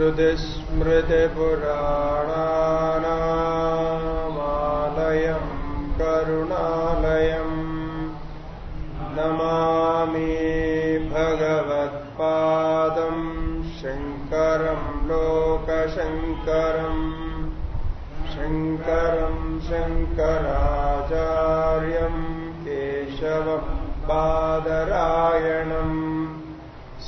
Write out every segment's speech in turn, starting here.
श्रुतिस्मृतिपुराणानामालयम् करुणालयम् नमामि भगवत्पादम् शङ्करम् लोकशङ्करम् शङ्करम् शङ्कराचार्यम् केशवम् बादरायणम्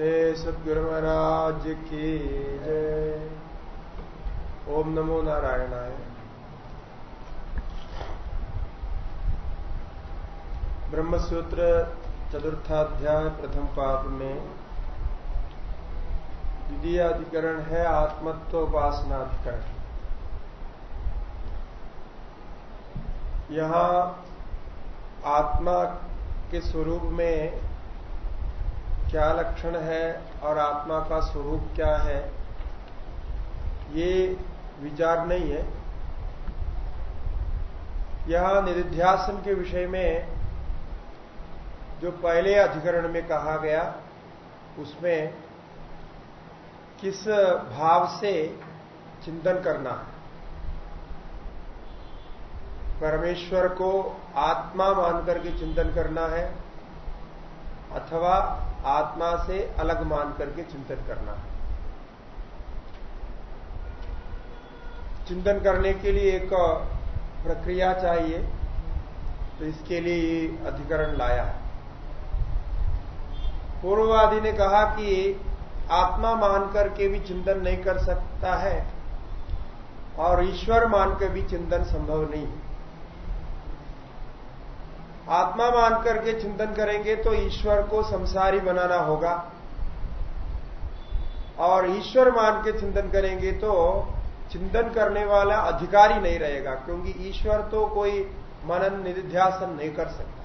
श्री सद्गुरु महाराज की जय। ओम नमो नारायणाय। ब्रह्मसूत्र चतुर्थाध्याय प्रथम पाप में द्वितीय अधिकरण है आत्मत्वोपासनाधिकरण। यहाँ आत्मा के स्वरूप में क्या लक्षण है और आत्मा का स्वरूप क्या है, ये विचार नहीं है। यह निधिध्यासन के विषय में जो पहले अधिकरण में कहा गया, उसमें किस भाव से चिंतन करना है। परमेश्वर को आत्मा मान करके चिंतन करना है अथवा आत्मा से अलग मान करके चिंतन करना। चिंतन करने के लिए एक प्रक्रिया चाहिए तो इसके लिए अधिकरण लाया। है पूर्ववादी ने कहा कि आत्मा मान करके भी चिंतन नहीं कर सकता है, और ईश्वर मान के भी चिंतन संभव नहीं है। आत्मा मान करके चिंतन करेंगे तो ईश्वर को संसारी बनाना होगा। और ईश्वर मान के चिंतन करेंगे तो चिंतन करने वाला अधिकारी नहीं रहेगा, क्योंकि ईश्वर तो कोई मनन निधिध्यासन नहीं कर सकता।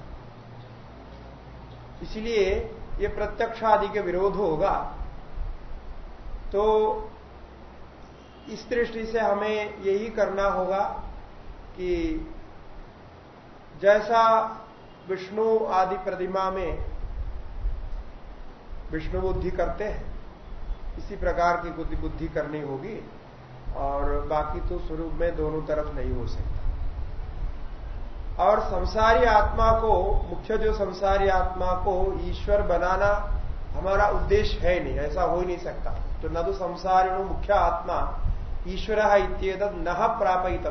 इसलिए ये प्रत्यक्ष आदि के विरोध होगा। तो इस दृष्टि से हमें यही करना होगा कि जैसा विष्णु आदि प्रतिमा में विष्णु बुद्धि करते हैं। इसी प्रकार की बुद्धि बुद्धि करनी होगी और बाकी तो स्वरूप में दोनों तरफ़ नहीं हो सकता। और संसारी आत्मा को, मुख्य जो संसारी आत्मा को ईश्वर बनाना हमारा उद्देश्य है नहीं, ऐसा हो ही नहीं सकता। तो न तो संसारिणु मुख्य आत्मा ईश्वर है इत्येद न प्रापित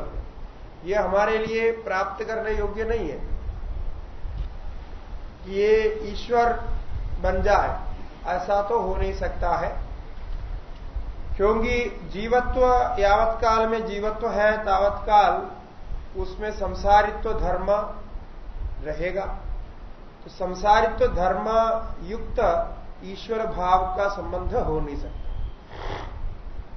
ये हमारे लिए प्राप्त करने योग्य नहीं है। ये ईश्वर बन जाए, ऐसा तो हो नहीं सकता है। क्योंकि जीवत्व यावत काल में जीवत्व है, तावत काल, उसमें संसारित्व धर्म रहेगा। तो संसारित्व धर्म युक्त ईश्वर भाव का संबंध हो नहीं सकता।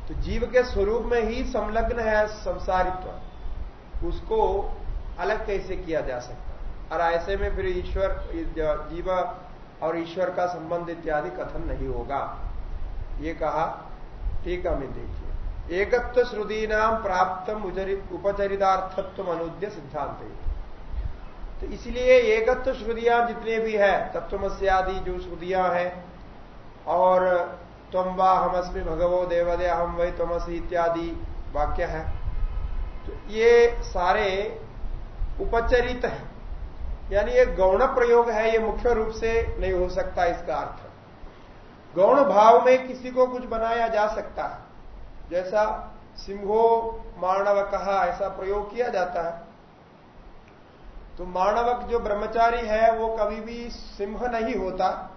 तो जीव के स्वरूप में ही संलग्न है संसारित्व। उसको अलग कैसे किया जा सकता और ऐसे में फिर ईश्वर, जीव और ईश्वर का संबंध इत्यादि कथन नहीं होगा। ये कहा, टीका में देखिए। एकत्व श्रुति नाम प्राप्त उपचरितार्थत्व अनुद्य सिद्धांत तो इसलिए एकत्व श्रुतियाँ जितने भी है तत्वमस्यादि जो श्रुतियाँ हैं, और तम वा हमस्मी भगवो देवदे हम वही तमसी इत्यादि वाक्य है। तो ये सारे उपचरित है। यानी ये गौण प्रयोग है, ये मुख्य रूप से नहीं हो सकता इसका अर्थ। गौण भाव में किसी को कुछ बनाया जा सकता है। जैसा सिंहो मानव कहा ऐसा प्रयोग किया जाता है। तो मानवक जो ब्रह्मचारी है, वो कभी भी सिंह नहीं होता।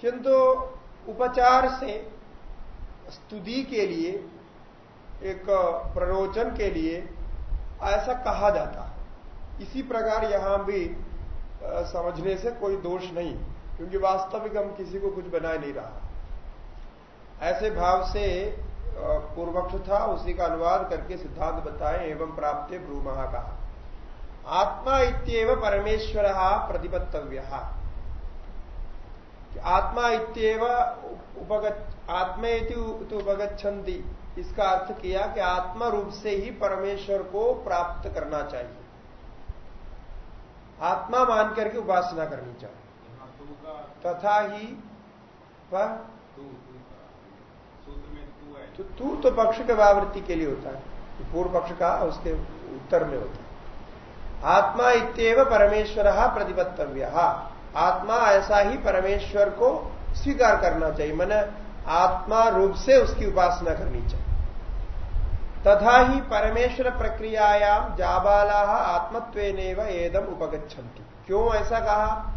किंतु उपचार से, स्तुति के लिए, एक प्ररोचन के लिए ऐसा कहा जाता है। इसी प्रकार यहाँ भी समझने से कोई दोष नहीं, क्योंकि वास्तविक हम किसी को कुछ बना नहीं रहा। ऐसे भाव से पूर्वक्ष था, उसी का अनुवाद करके सिद्धांत बताए, एवं प्राप्त ब्रूमहा कहा आत्मा इतव परमेश्वर प्रतिपत्तव्य। आत्मा इतव आत्मा उपगछन्ति इसका अर्थ किया कि आत्मा रूप से ही परमेश्वर को प्राप्त करना चाहिए। आत्मा मान करके उपासना करनी चाहिए। तथा ही वह तो तू तो पक्ष के वावृत्ति के लिए होता है। पूर्व पक्ष का उसके उत्तर में होता है। आत्मा इतव परमेश्वर प्रतिपत्तव्य। आत्मा ऐसा ही परमेश्वर को स्वीकार करना चाहिए। मैंने आत्मा रूप से उसकी उपासना करनी चाहिए। तथा ही परमेश्वर प्रक्रियायाम जाबाला आत्मत्व एदम उपगछन्ति क्यों ऐसा कहा?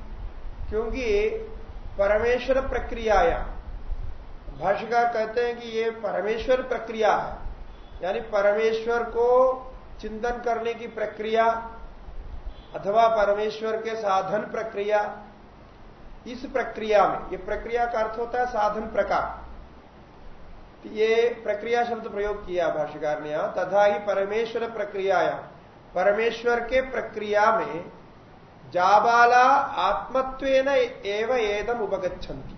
क्योंकि परमेश्वर प्रक्रियायाम। भाष्यकार कहते हैं कि ये परमेश्वर प्रक्रिया है। यानी परमेश्वर को चिंतन करने की प्रक्रिया अथवा परमेश्वर के साधन प्रक्रिया, इस प्रक्रिया में, ये प्रक्रिया का अर्थ होता है साधन प्रकार। ये प्रक्रिया शब्द प्रयोग किया भाष्यकार ने यहाँ तथा ही परमेश्वर प्रक्रिया परमेश्वर के प्रक्रिया में जाबाला आत्मत्व एव एदम उपगछन्ति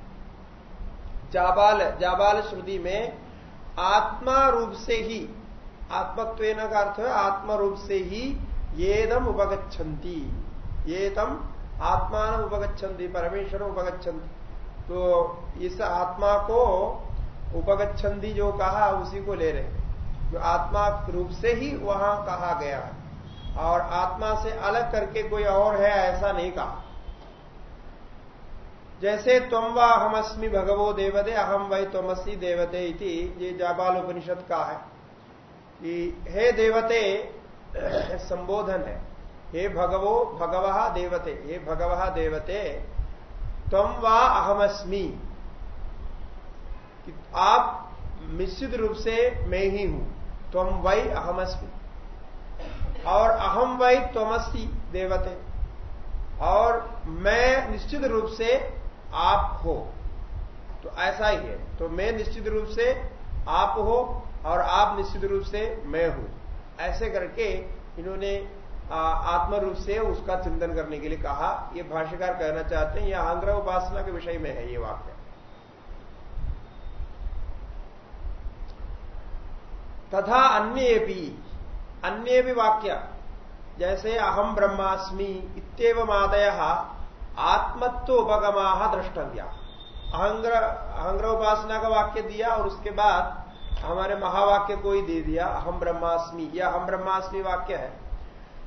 जाबाल जाबाल श्रुति में आत्मा रूप से ही आत्मत्व का अर्थ है आत्मा रूप से ही येदम उपगछन्ति ये तम आत्मान उपगछन्ति परमेश्वर उपगछन्ति तो इस आत्मा को उपगछन्ति जो कहा, उसी को ले रहे जो आत्मा रूप से ही वहाँ कहा गया है। और आत्मा से अलग करके कोई और है, ऐसा नहीं कहा। जैसे तुम व अहमअस्मी भगवो देवते अहम वही तुमसी देवते इति, ये जाबाल उपनिषद का है कि हे देवते संबोधन है। हे भगवो, भगव देवते, हे भगव देवते तुम व अहमअस्मी आप निश्चित रूप से मैं ही हूँ, तुम वही अहमअस्मी और अहम वही त्वमसी देवते। और मैं निश्चित रूप से आप हो। तो ऐसा ही है। तो मैं निश्चित रूप से आप हो और आप निश्चित रूप से मैं हूँ। ऐसे करके इन्होंने आत्म रूप से उसका चिंतन करने के लिए कहा। ये भाष्यकार कहना चाहते हैं, यह आंग्र उपासना के विषय में है ये वाक्य। तथा अन्य भी अन्य भी वाक्य, जैसे अहम ब्रह्मास्मि इतव आदय आत्मत्व उपगमा द्रष्टव्या। अहंग्र अहंग्र उपासना का वाक्य दिया और उसके बाद हमारे महावाक्य को ही दे दिया अहम ब्रह्मास्मि। यह अहम ब्रह्मास्मि वाक्य है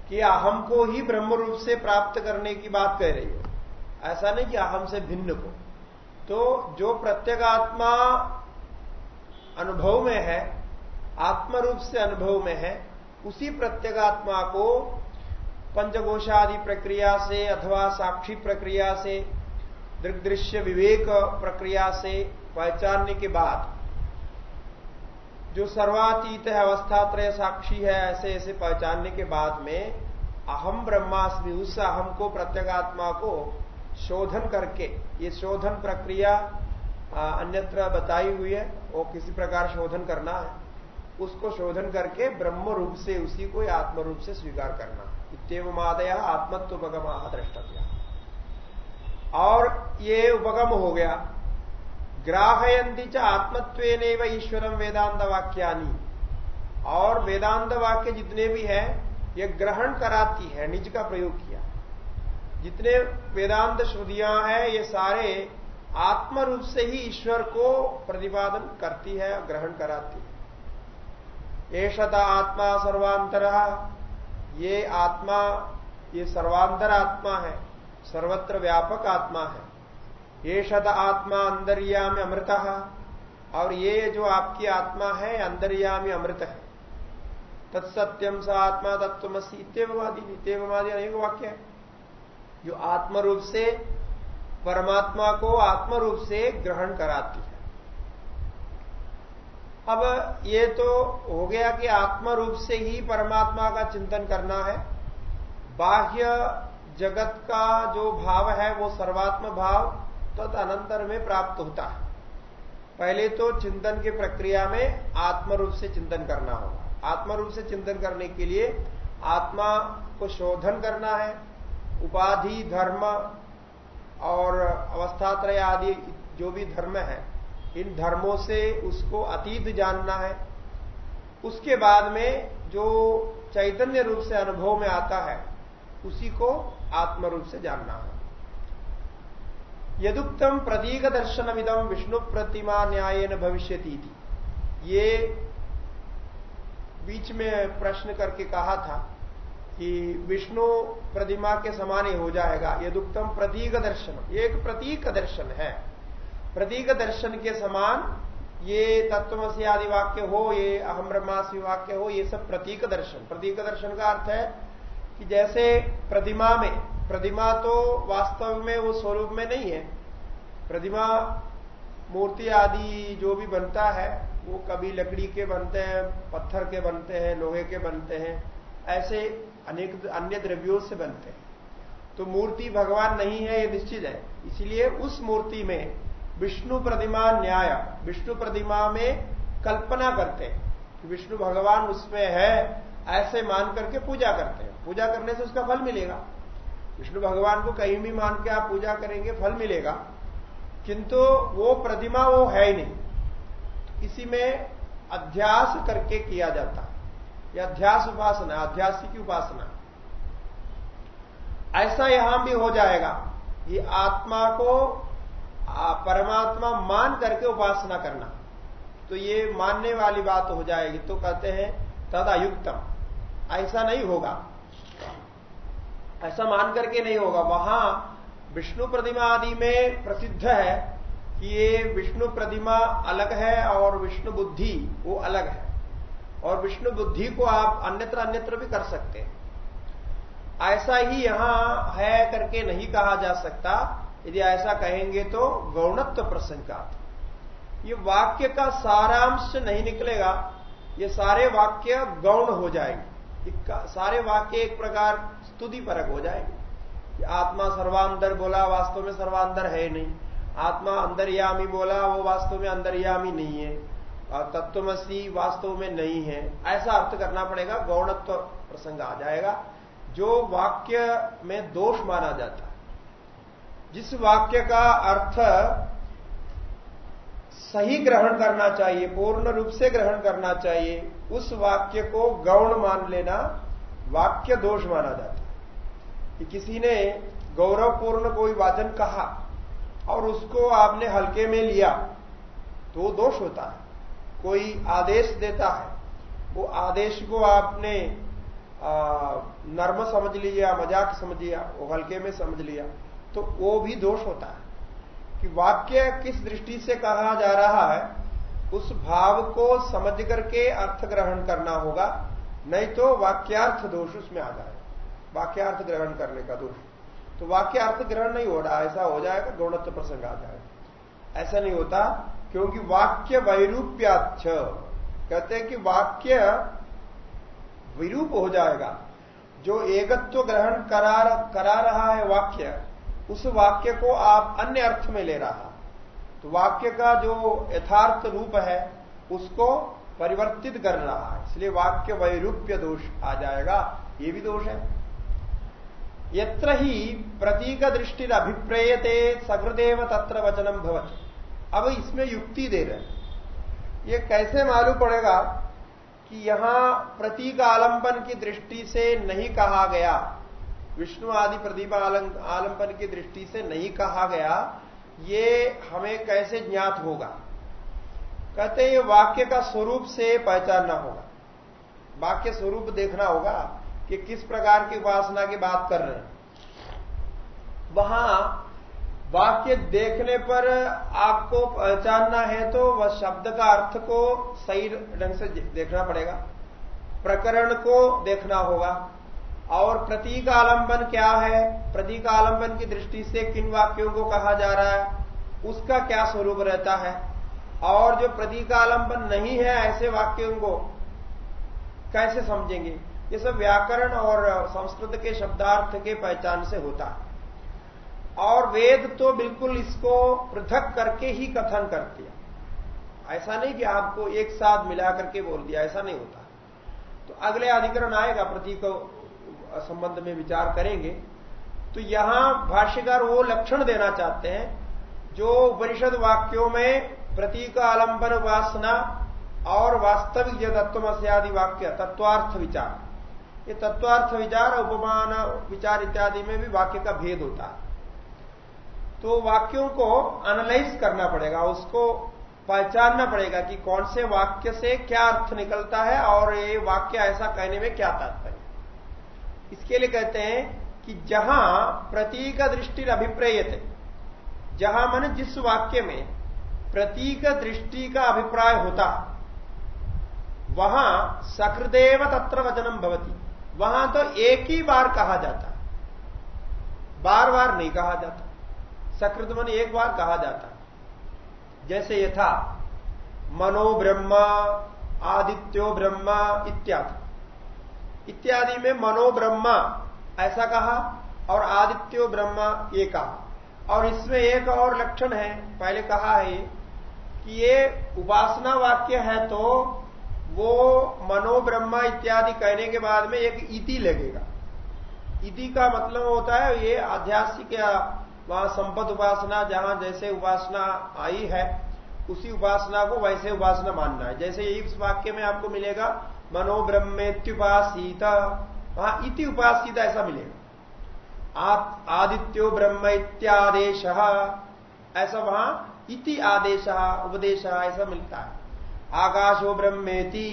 कि अहम को ही ब्रह्म रूप से प्राप्त करने की बात कह रही है। ऐसा नहीं कि अहम से भिन्न को। तो जो प्रत्येगात्मा अनुभव में है आत्म रूप से अनुभव में है, उसी प्रत्यगात्मा को पंचकोशादि प्रक्रिया से अथवा साक्षी प्रक्रिया से, दृग्दृश्य विवेक प्रक्रिया से पहचानने के बाद, जो सर्वातीत है, अवस्थात्रय साक्षी है, ऐसे ऐसे पहचानने के बाद में, अहम ब्रह्मास्मि, उस अहम को, प्रत्यगात्मा को शोधन करके, ये शोधन प्रक्रिया अन्यत्र बताई हुई है, वो किसी प्रकार शोधन करना है। उसको शोधन करके ब्रह्म रूप से, उसी को आत्म रूप से स्वीकार करना। इतमादय आत्मत्व उपगम द्रष्टव्य। और ये उपगम हो गया। ग्राहयंती च आत्मत्व ईश्वरम वेदांत वाक्यानी और वेदांत वाक्य जितने भी हैं, ये ग्रहण कराती है, निज का प्रयोग किया। जितने वेदांत श्रुतियाँ हैं, ये सारे आत्म रूप से ही ईश्वर को प्रतिपादन करती है, ग्रहण कराती है। एषता आत्मा सर्वांतर। ये आत्मा, ये सर्वांतर आत्मा है, सर्वत्र व्यापक आत्मा है। शत आत्मा अंतर्यामी अमृत, और ये जो आपकी आत्मा है, अंतर्यामी अमृत है। तत्सत्यम स आत्मा तत्वमसी इतवादी इतवादी अनेक वाक्य है। जो आत्म रूप से, परमात्मा को आत्म रूप से ग्रहण कराती है अब ये तो हो गया कि आत्म रूप से ही परमात्मा का चिंतन करना है। बाह्य जगत का जो भाव है, वो सर्वात्म भाव तदनंतर में प्राप्त होता है। पहले तो चिंतन की प्रक्रिया में आत्म रूप से चिंतन करना होगा। आत्म रूप से चिंतन करने के लिए आत्मा को शोधन करना है। उपाधि, धर्म और अवस्थात्रय आदि जो भी धर्म है इन धर्मों से उसको अतीत जानना है। उसके बाद में जो चैतन्य रूप से अनुभव में आता है, उसी को आत्म रूप से जानना है। यदुक्तम प्रतीक दर्शनमिदम विष्णु प्रतिमा न्याय न भविष्य ये बीच में प्रश्न करके कहा था कि विष्णु प्रतिमा के समान ही हो जाएगा, यदुक्तम प्रतीक दर्शन एक प्रतीक दर्शन है। प्रतीक दर्शन के समान ये तत्वमसी आदि वाक्य हो, ये अहम ब्रह्मासी वाक्य हो, ये सब प्रतीक दर्शन। प्रतीक दर्शन का अर्थ है कि जैसे प्रतिमा में, प्रतिमा तो वास्तव में वो स्वरूप में नहीं है। प्रतिमा मूर्ति आदि जो भी बनता है, वो कभी लकड़ी के बनते हैं, पत्थर के बनते हैं, लोहे के बनते हैं, ऐसे अनेक अन्य द्रव्यों से बनते हैं। तो मूर्ति भगवान नहीं है, ये निश्चित है। इसलिए उस मूर्ति में विष्णु प्रतिमा न्याय। विष्णु प्रतिमा में कल्पना करते हैं विष्णु भगवान उसमें है, ऐसे मान करके पूजा करते हैं। पूजा करने से उसका फल मिलेगा। विष्णु भगवान को कहीं भी मान के आप पूजा करेंगे, फल मिलेगा। किंतु वो प्रतिमा वो है ही नहीं। इसी में अध्यास करके किया जाता है। यह अध्यास उपासना अध्यास की उपासना। ऐसा यहाँ भी हो जाएगा ये आत्मा को परमात्मा मान करके उपासना करना। तो ये मानने वाली बात हो जाएगी। तो कहते हैं तद अयुक्तम ऐसा नहीं होगा। ऐसा मान करके नहीं होगा। वहाँ विष्णु प्रतिमा आदि में प्रसिद्ध है कि ये विष्णु प्रतिमा अलग है और विष्णु बुद्धि वो अलग है। और विष्णु बुद्धि को आप अन्यत्र अन्यत्र भी कर सकते हैं। ऐसा ही यहाँ है करके नहीं कहा जा सकता। यदि ऐसा कहेंगे तो गौणत्व प्रसंगात ये वाक्य का सारांश नहीं निकलेगा। ये सारे वाक्य गौण हो जाएँगे। सारे वाक्य एक प्रकार स्तुति परक हो जाएँगे। कि आत्मा सर्वांतर बोला, वास्तव में सर्वांतर है नहीं। आत्मा अंतर्यामी बोला, वो वास्तव में अंतर्यामी नहीं है। और तत्वमसी वास्तव में नहीं है। ऐसा अर्थ करना पड़ेगा, गौणत्व प्रसंग आ जाएगा। जो वाक्य में दोष माना जाता जिस वाक्य का अर्थ सही ग्रहण करना चाहिए, पूर्ण रूप से ग्रहण करना चाहिए, उस वाक्य को गौण मान लेना, वाक्य दोष माना जाता है। कि किसी ने गौरवपूर्ण कोई वाचन कहा और उसको आपने हल्के में लिया तो दोष होता है। कोई आदेश देता है, वो आदेश को आपने नर्म समझ लिया, मज़ाक समझ लिया, वो हल्के में समझ लिया तो वो भी दोष होता है। कि वाक्य किस दृष्टि से कहा जा रहा है, उस भाव को समझ करके अर्थ ग्रहण करना होगा, नहीं तो वाक्यार्थ दोष उसमें आ जाए वाक्यार्थ ग्रहण करने का दोष। तो वाक्यार्थ ग्रहण नहीं हो रहा, ऐसा हो जाएगा, गौणत्व प्रसंग आ जाएगा। ऐसा नहीं होता, क्योंकि वाक्य वैरूप्याच कहते हैं कि वाक्य विरूप हो जाएगा। जो एकत्व ग्रहण करा करा रहा है वाक्य उस वाक्य को आप अन्य अर्थ में ले रहा। तो वाक्य का जो यथार्थ रूप है, उसको परिवर्तित कर रहा है। इसलिए वाक्य वैरूप्य दोष आ जाएगा। ये भी दोष है। यत्र ही प्रतीक दृष्टि अभिप्रेयते, सकृदेव तत्र वचनम भवत। अब इसमें युक्ति दे रहे ये कैसे मालूम पड़ेगा कि यहाँ प्रतीक आलंबन की दृष्टि से नहीं कहा गया। विष्णु आदि प्रदीप आलंबन की दृष्टि से नहीं कहा गया, ये हमें कैसे ज्ञात होगा? कहते हैं, ये वाक्य का स्वरूप से पहचानना होगा। वाक्य स्वरूप देखना होगा कि किस प्रकार की उपासना की बात कर रहे हैं। वहाँ वाक्य देखने पर आपको पहचानना है तो वह शब्द का अर्थ को सही ढंग से देखना पड़ेगा। प्रकरण को देखना होगा। और प्रतीक आलंबन क्या है? प्रतीक आलंबन की दृष्टि से किन वाक्यों को कहा जा रहा है? उसका क्या स्वरूप रहता है? और जो प्रतीकालंबन नहीं है ऐसे वाक्यों को कैसे समझेंगे? ये सब व्याकरण और संस्कृत के शब्दार्थ के पहचान से होता है। और वेद तो बिल्कुल इसको पृथक करके ही कथन करते हैं। ऐसा नहीं कि आपको एक साथ मिला करके बोल दिया, ऐसा नहीं होता। तो अगले अधिकरण आएगा प्रतीक संबंध में विचार करेंगे तो यहाँ भाष्यकार वो लक्षण देना चाहते हैं, जो उपनिषद वाक्यों में प्रतीक आलंबन उपासना और वास्तविक जो तत्वमस्यादि वाक्य, तत्वार्थ विचार। ये तत्वार्थ विचार, उपमान, विचार इत्यादि में भी वाक्य का भेद होता है। तो वाक्यों को एनालाइज करना पड़ेगा, उसको पहचानना पड़ेगा कि कौन से वाक्य से क्या अर्थ निकलता है और ये वाक्य ऐसा कहने में क्या तात्पर्य इसके लिए कहते हैं कि जहाँ प्रतीक दृष्टि अभिप्रेयत, जहाँ मन जिस वाक्य में प्रतीक दृष्टि का अभिप्राय होता, वहाँ सकृदेव तत्र वचनम भवती। वहाँ तो एक ही बार कहा जाता। बार बार नहीं कहा जाता। सकृत मन एक बार कहा जाता। जैसे यथा, मनो ब्रह्मा, आदित्यो ब्रह्मा इत्यादि। इत्यादि में मनोब्रह्मा ऐसा कहा, और आदित्यो ब्रह्मा, ये कहा। और इसमें एक और लक्षण है, पहले कहा है कि ये उपासना वाक्य है तो वो मनोब्रह्मा इत्यादि कहने के बाद में एक इति लगेगा। इति का मतलब होता है ये आध्यात्मिक या वहाँ संपद उपासना, जहाँ जैसे उपासना आई है, उसी उपासना को वैसे उपासना मानना है। जैसे इस वाक्य में आपको मिलेगा मनो ब्रह्मेत्युपासित वहाँ इति उपासित ऐसा मिलेगा आदित्यो ब्रह्म इत्यादेश, ऐसा वहाँ इति आदेश, उपदेश ऐसा मिलता है। आकाशो ब्रह्मेति,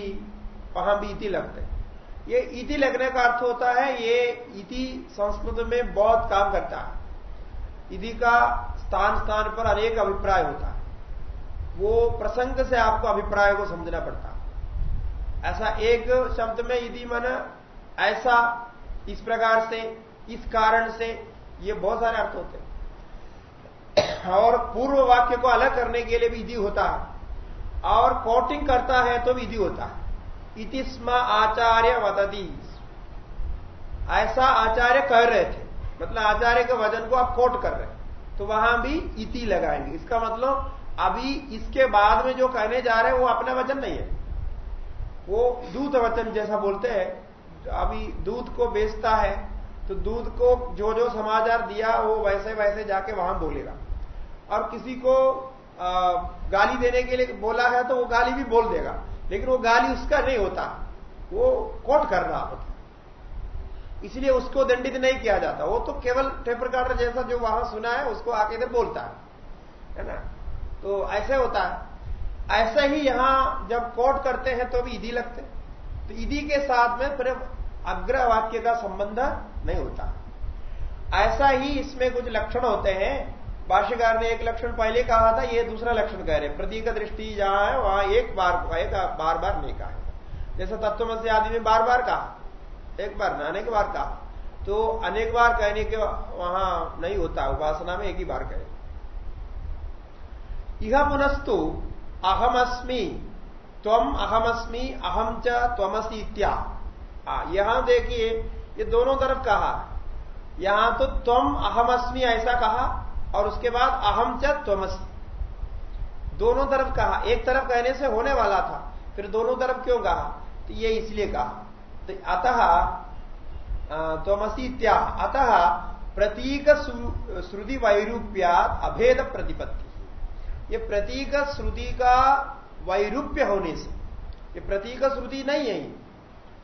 वहाँ भी इति लगते हैं। ये इति लगने का अर्थ होता है, ये इति संस्कृत में बहुत काम करता है। इति का स्थान स्थान पर अनेक अभिप्राय होता है। वो प्रसंग से आपको अभिप्राय को समझना पड़ता है। ऐसा एक शब्द में यदि मन ऐसा इस प्रकार से, इस कारण से, ये बहुत सारे अर्थ होते हैं। और पूर्व वाक्य को अलग करने के लिए भी विधि होता है। और कोटिंग करता है तो विधि होता है। इतिस्म आचार्य वदती। ऐसा आचार्य कह रहे थे। मतलब आचार्य के वज़न को आप कोट कर रहे हैं। तो वहाँ भी इति लगाएँगे। इसका मतलब अभी इसके बाद में जो कहने जा रहे हैं, वो अपना वज़न नहीं है। वो दूध वचन जैसा बोलते हैं, अभी दूध को बेचता है तो दूध को जो जो समाचार दिया वो वैसे वैसे जाके वहाँ बोलेगा। और किसी को गाली देने के लिए बोला है तो वो गाली भी बोल देगा, लेकिन वो गाली उसका नहीं होता, वो कोट कर रहा होता। इसलिए उसको दंडित नहीं किया जाता। वो तो केवल टेप जैसा जो वहाँ सुना है, उसको आके इधर बोलता है ना? तो ऐसे होता है। ऐसे ही यहाँ जब कोट करते हैं तो भी ईदी लगते तो ईदी के साथ में फिर अग्र वाक्य का संबंध नहीं होता। ऐसा ही इसमें कुछ लक्षण होते हैं। भाष्यकार ने एक लक्षण पहले कहा था, ये दूसरा लक्षण कह रहे प्रतीक दृष्टि जहाँ है, वहाँ एक बार एक बार बार नहीं कहा जैसे तत्व से आदि में बार बार कहा, एक बार ना अनेक बार कहा। तो अनेक बार कहने के वहाँ नहीं होता, उपासना में एक ही बार कहे। यह पुनस्तु अहमअस्मी त्वम अहमअस्मी अहम च त्वमसी इत्या। यहाँ देखिए, ये दोनों तरफ़ कहा? यहाँ तो तुम अहमअस्मी ऐसा कहा, और उसके बाद अहम च दोनों तरफ़ कहा? एक तरफ़ कहने से होने वाला था, फिर दोनों तरफ़ क्यों कहा? तो ये इसलिए कहा। तो अतः त्वमसी इत्या। अतः प्रतीक श्रुति वैरूप्यात अभेद प्रतिपत्ति। ये प्रतीक श्रुति का वैरूप्य होने से। ये प्रतीक श्रुति नहीं है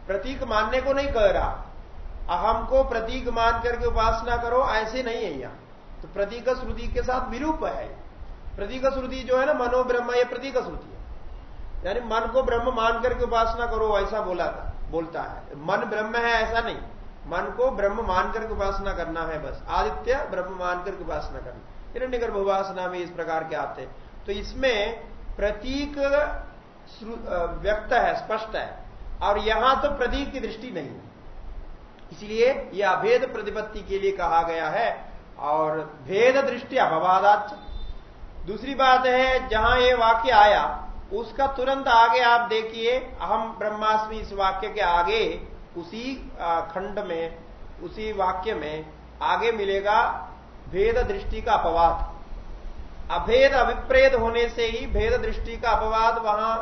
प्रतीक मानने को नहीं कह रहा। अहम को प्रतीक मान करके उपासना करो, ऐसे नहीं है यहाँ। तो प्रतीक श्रुति के साथ विरूप है प्रतीक श्रुति जो है ना मनो ब्रह्म ये प्रतीक श्रुति है। यानी मन को ब्रह्म मान करके उपासना करो, ऐसा बोला था, बोलता है। मन ब्रह्म है, ऐसा नहीं। मन को ब्रह्म मान करके उपासना करना है बस। आदित्य ब्रह्म मान करके उपासना करना हिरण्य गर्भ उपासना में इस प्रकार के आते तो इसमें प्रतीक व्यक्त है, स्पष्ट है, और यहाँ तो प्रतीक की दृष्टि नहीं है। इसलिए यह अभेद प्रतिपत्ति के लिए कहा गया है, और भेद दृष्टि अपवादाच दूसरी बात है, जहाँ ये वाक्य आया, उसका तुरंत आगे आप देखिए, अहम ब्रह्मास्मि इस वाक्य के आगे, उसी खंड में, उसी वाक्य में आगे मिलेगा भेद दृष्टि का अपवाद। अभेद अभिप्रेद होने से ही भेद दृष्टि का अपवाद वहाँ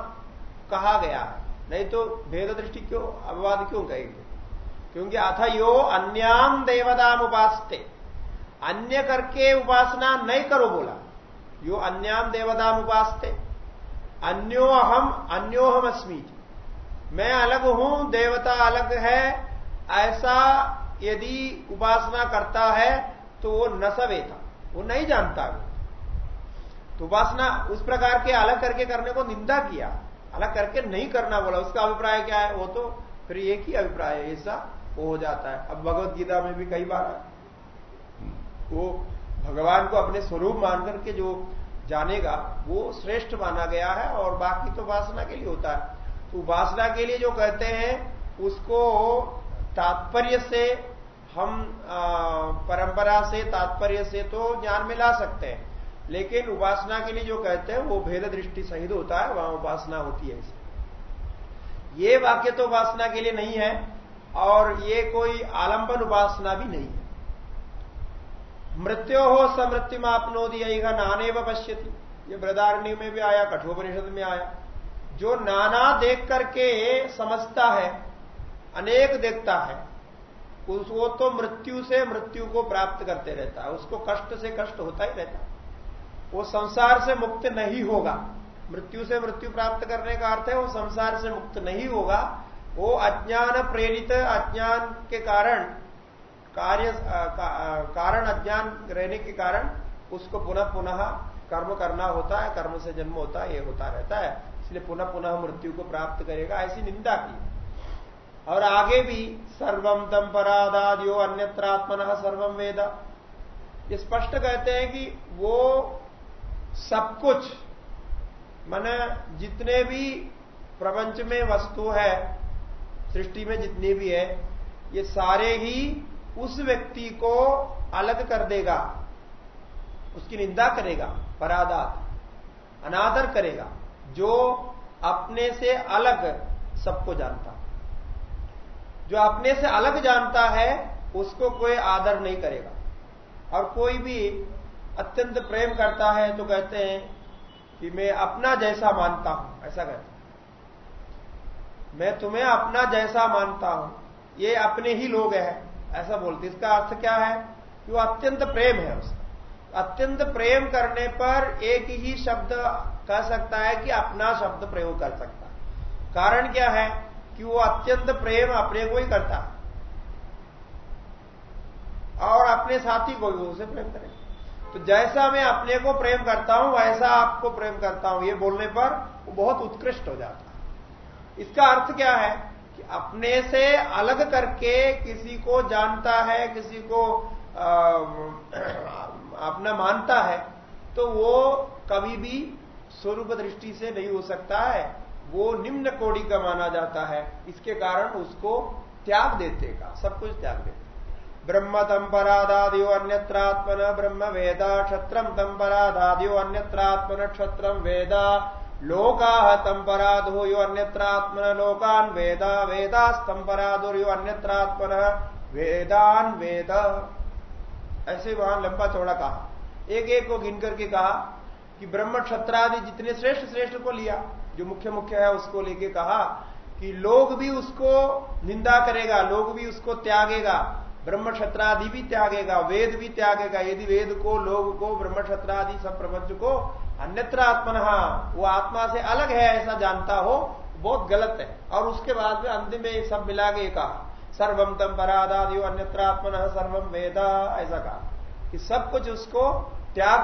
कहा गया नहीं तो भेद दृष्टि क्यों, अपवाद क्यों कहेंगे? क्योंकि अथ यो अन्याम देवदाम उपासते। अन्य करके उपासना नहीं करो बोला। यो अन्याम देवदाम उपासते। अन्यो हम अन्यो हम अस्मी मैं अलग हूँ, देवता अलग है, ऐसा यदि उपासना करता है तो वो न सवेता वो नहीं जानता वो। तो उपासना उस प्रकार के अलग करके करने को निंदा किया। अलग करके नहीं करना बोला। उसका अभिप्राय क्या है? वो तो फिर एक ही अभिप्राय है, ऐसा वो हो जाता है। अब भगवत गीता में भी कई बार वो भगवान को अपने स्वरूप मान करके जो जानेगा, वो श्रेष्ठ माना गया है और बाकी तो उपासना के लिए होता है। तो उपासना के लिए जो कहते हैं, उसको तात्पर्य से हम परंपरा से, तात्पर्य से तो ज्ञान में ला सकते हैं, लेकिन उपासना के लिए जो कहते हैं, वो भेद दृष्टि सहित होता है, वहाँ उपासना होती है इसे ये वाक्य तो उपासना के लिए नहीं है, और ये कोई आलंबन उपासना भी नहीं है। मृत्यो हो समृत्यु आपनो दिया नाने व पश्यति। ये बृदारण्य में भी आया, कठोपनिषद में आया। जो नाना देख करके समझता है, अनेक देखता है वो तो मृत्यु से मृत्यु को प्राप्त करते रहता है। उसको कष्ट से कष्ट होता ही रहता वो संसार से मुक्त नहीं होगा। मृत्यु से मृत्यु प्राप्त करने का अर्थ है वो संसार से मुक्त नहीं होगा। वो अज्ञान प्रेरित अज्ञान के कारण कार्य का, कारण अज्ञान रहने के कारण उसको पुनः पुनः कर्म करना होता है कर्म से जन्म होता है ये होता रहता है। इसलिए पुनः पुनः मृत्यु को प्राप्त करेगा ऐसी निंदा की। और आगे भी सर्वम तम परादादियो अन्यत्रात्मन सर्वम वेदा। ये स्पष्ट कहते हैं कि वो सब कुछ, मैंने जितने भी प्रपंच में वस्तु है, सृष्टि में जितनी भी है, ये सारे ही उस व्यक्ति को अलग कर देगा। उसकी निंदा करेगा, परादात, अनादर करेगा, जो अपने से अलग सबको जानता। जो अपने से अलग जानता है, उसको कोई आदर नहीं करेगा। और कोई भी अत्यंत प्रेम करता है तो कहते हैं कि मैं अपना जैसा मानता हूँ, ऐसा कहते मैं तुम्हें अपना जैसा मानता हूँ, ये अपने ही लोग हैं, ऐसा बोलते इसका अर्थ क्या है? कि वो अत्यंत प्रेम है उसका। अत्यंत प्रेम करने पर एक ही शब्द कह सकता है कि अपना शब्द प्रयोग कर सकता है। कारण क्या है? कि वो अत्यंत प्रेम अपने को ही करता। और अपने साथी को भी उसे प्रेम करेगा तो जैसा मैं अपने को प्रेम करता हूँ वैसा आपको प्रेम करता हूँ। ये बोलने पर वो बहुत उत्कृष्ट हो जाता है। इसका अर्थ क्या है? कि अपने से अलग करके किसी को जानता है किसी को आ, अपना मानता है तो वो कभी भी स्वरूप दृष्टि से नहीं हो सकता है। वो निम्न कोड़ी का माना जाता है। इसके कारण उसको त्याग देते का, सब कुछ त्याग देते। ब्रह्म तम परादादियो अन्यत्रात्मन, ब्रह्म वेदा क्षत्रम तम पराधादियो अन्यत्रात्मन क्षत्रम वेदा लोका तम पराधो यो अन्यत्रात्मन, लोकान वेदा वेदास्तम पराधो यो अन्यत्रात्मन, वेदान वेद। ऐसे वहाँ लंबा चौड़ा कहा। एक एक को गिन करके कहा कि ब्रह्म क्षत्रादि जितने श्रेष्ठ श्रेष्ठ को लिया। जो मुख्य मुख्य है, उसको लेके कहा कि लोग भी उसको निंदा करेगा, लोग भी उसको त्यागेगा ब्रह्म क्षत्रादि भी त्यागेगा, वेद भी त्यागेगा। यदि वेद को, लोग को ब्रह्म क्षत्रादि सब प्रपंच को अन्यत्र आत्मन, वो आत्मा से अलग है, ऐसा जानता हो, बहुत गलत है। और उसके बाद में अंतिम में सब मिला के कहा सर्वम तम परादादि अन्यत्र आत्मन सर्वम वेदा, ऐसा कहा कि सब कुछ उसको त्याग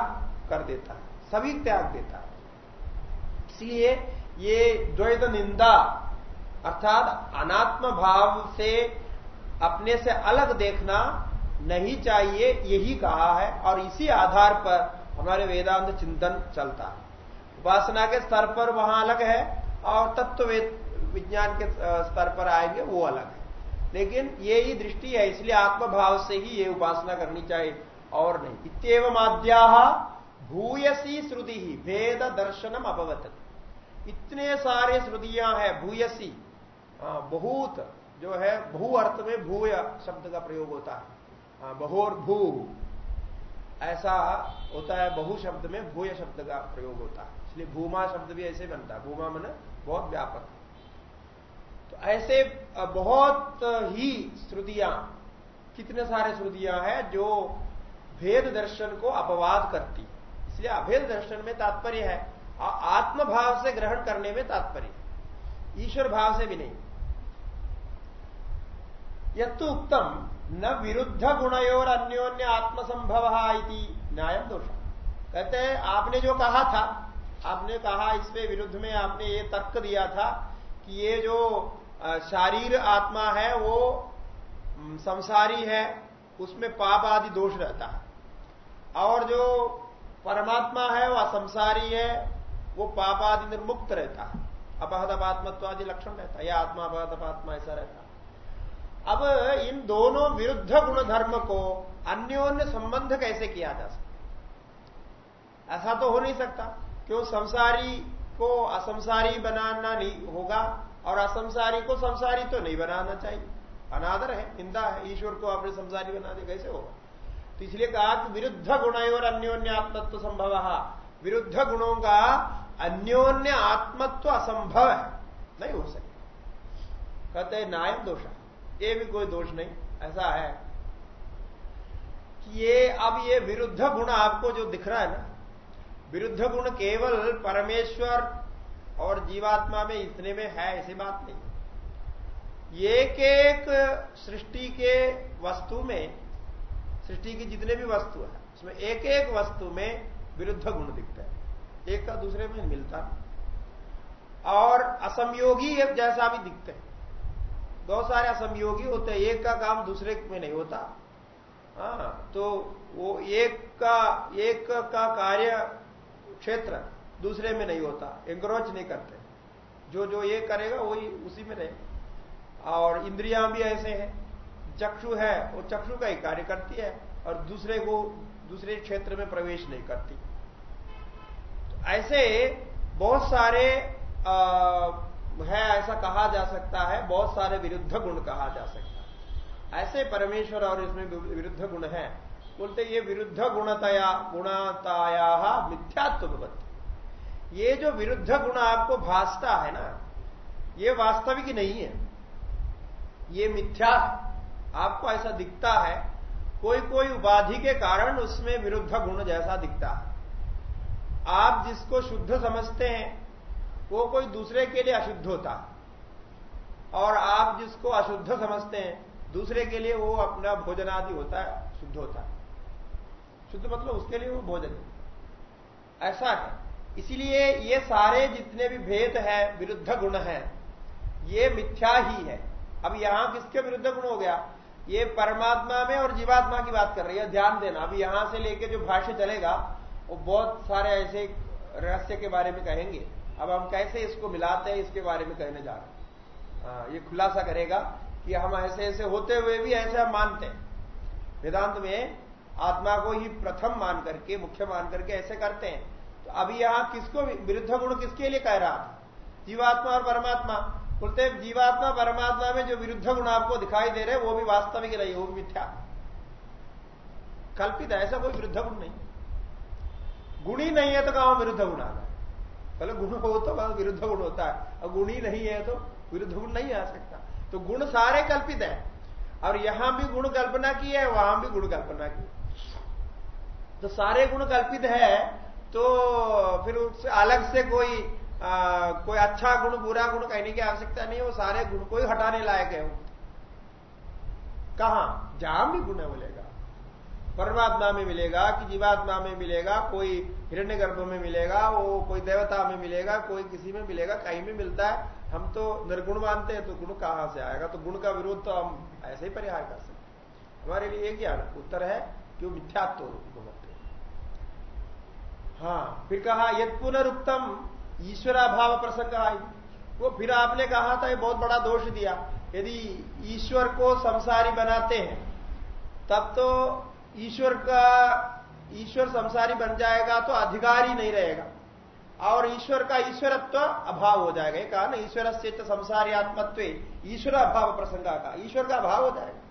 कर देता है, सभी त्याग देता है। इसलिए ये द्वैत निंदा, अर्थात अनात्म भाव से अपने से अलग देखना नहीं चाहिए, यही कहा है, और इसी आधार पर हमारे वेदांत चिंतन चलता है। उपासना के स्तर पर वहाँ अलग है, और तत्व विज्ञान के स्तर पर आएँगे, वो अलग है। लेकिन ये ही दृष्टि है, इसलिए आत्मभाव से ही ये उपासना करनी चाहिए, और नहीं। इतव आद्या भूयसी श्रुति ही भेद दर्शनम अभवत। इतने सारे श्रुतियाँ हैं भूयसी। बहुत जो है भू अर्थ में भूय शब्द का प्रयोग होता है। हाँ, और भू। ऐसा होता है बहु शब्द में भूय शब्द का प्रयोग होता है। इसलिए भूमा शब्द भी ऐसे बनता है। भूमा मन बहुत व्यापक तो ऐसे बहुत ही श्रुतियाँ कितने सारे श्रुतियाँ हैं जो भेद दर्शन को अपवाद करती है। इसलिए अभेद दर्शन में तात्पर्य है आत्म भाव से ग्रहण करने में तात्पर्य ईश्वर भाव से भी नहीं। यत्तु उत्तम, न विरुद्ध गुणयोर अन्योन्य आत्मसंभव इति न्याय दोष। कहते हैं, आपने जो कहा था, आपने कहा इसमें विरुद्ध में आपने ये तर्क दिया था कि ये जो शारीर आत्मा है, वो संसारी है, उसमें पाप आदि दोष रहता है। और जो परमात्मा है वह संसारी है वो पाप आदि निर्मुक्त रहता है। अपहत अपात्मत्व आदि लक्षण रहता है। या आत्मा अपहत अपात्मा ऐसा रहता है। अब इन दोनों विरुद्ध गुण धर्म को अन्योन्य संबंध कैसे किया जा सकता ऐसा तो हो नहीं सकता। क्यों? संसारी को असंसारी बनाना नहीं होगा और असंसारी को संसारी तो नहीं बनाना चाहिए। अनादर है, निंदा है। ईश्वर को आपने संसारी बना दे कैसे होगा? तो इसलिए कहा कि विरुद्ध गुण और अन्योन्य आत्मत्व संभव। विरुद्ध गुणों का अन्योन्य आत्मत्व असंभव है। नहीं हो सकता। कहते नायम दोष ये भी कोई दोष नहीं। ऐसा है कि ये, अब ये विरुद्ध गुण आपको जो दिख रहा है ना, विरुद्ध गुण केवल परमेश्वर और जीवात्मा में इतने में है, ऐसी बात नहीं एक एक सृष्टि के वस्तु में, सृष्टि की जितने भी वस्तु है, उसमें एक एक वस्तु में विरुद्ध गुण दिखता है। एक का दूसरे में मिलता और असमयोगी जैसा भी दिखते हैं। बहुत सारे असमयोगी होते हैं, एक का काम दूसरे में नहीं होता। हाँ तो वो एक का एक का कार्य क्षेत्र दूसरे में नहीं होता एंक्रोच नहीं करते। जो जो ये करेगा, वही उसी में रहे और इंद्रियाँ भी ऐसे हैं। चक्षु है, वो चक्षु का ही कार्य करती है, और दूसरे को, दूसरे क्षेत्र में प्रवेश नहीं करती। ऐसे बहुत सारे आ, है ऐसा कहा जा सकता है बहुत सारे विरुद्ध गुण कहा जा सकता है। ऐसे परमेश्वर और इसमें विरुद्ध गुण है। बोलते ये विरुद्ध गुणतया गुणताया मिथ्यात्व ये जो विरुद्ध गुण आपको भासता है ना ये वास्तविक नहीं है। ये मिथ्या आपको ऐसा दिखता है कोई कोई उपाधि के कारण उसमें विरुद्ध गुण जैसा दिखता है। आप जिसको शुद्ध समझते हैं, वो कोई दूसरे के लिए अशुद्ध होता। और आप जिसको अशुद्ध समझते हैं, दूसरे के लिए वो अपना भोजन आदि होता है शुद्ध होता। है शुद्ध मतलब उसके लिए वो भोजन। ऐसा है। इसीलिए ये सारे जितने भी भेद है, विरुद्ध गुण है, ये मिथ्या ही है। अब यहाँ किसके विरुद्ध गुण हो गया? ये परमात्मा में और जीवात्मा की बात कर रही है। ध्यान देना, अब यहाँ से लेके जो भाष्य चलेगा वो बहुत सारे ऐसे रहस्य के बारे में कहेंगे। अब हम कैसे इसको मिलाते हैं इसके बारे में कहने जा रहे हैं। हाँ, ये खुलासा करेगा कि हम ऐसे ऐसे होते हुए भी ऐसे हम मानते हैं। वेदांत में आत्मा को ही प्रथम मान करके मुख्य मान करके ऐसे करते हैं। तो अभी यहाँ किसको विरुद्ध गुण किसके लिए कह रहा था? जीवात्मा और परमात्मा। बोलते जीवात्मा परमात्मा में जो विरुद्ध गुण आपको दिखाई दे रहे वो भी वास्तविक नहीं वो भी मिथ्या। कल्पित ऐसा कोई विरुद्ध गुण नहीं। गुण ही नहीं है तो कहा विरुद्ध गुण आ पहले गुण हो तो वहाँ विरुद्ध गुण होता है? और गुण ही नहीं है तो विरुद्ध गुण नहीं आ सकता। तो गुण सारे कल्पित है। और यहाँ भी गुण कल्पना की है वहाँ भी गुण कल्पना की तो सारे गुण कल्पित है तो फिर उससे अलग से कोई आ, कोई अच्छा गुण बुरा गुण कहने की आवश्यकता नहीं वो सारे गुण को ही हटाने लायक है कहा? जहाँ भी गुण है बोलेगा परमात्मा में मिलेगा, कि जीवात्मा में मिलेगा, कोई हिरण्य गर्भ में मिलेगा, वो कोई देवता में मिलेगा, कोई किसी में मिलेगा, कहीं में मिलता है। हम तो निर्गुण मानते हैं तो गुण कहाँ से आएगा? तो गुण का विरोध तो हम ऐसे ही परिहार कर सकते हमारे लिए एक ज्ञान उत्तर है कि वो मिथ्यात्व गुण हाँ। फिर कहा यद पुनरुक्तम, ईश्वराभाव प्रसंग वो फिर आपने कहा था, ये बहुत बड़ा दोष दिया। यदि ईश्वर को संसारी बनाते हैं, तब तो ईश्वर का, ईश्वर संसारी बन जाएगा तो अधिकारी नहीं रहेगा। और ईश्वर का ईश्वरत्व अभाव हो जाएगा। कहा ना ईश्वर से संसारी आत्मत्व, ईश्वर अभाव प्रसंगा का, ईश्वर का अभाव हो जाएगा।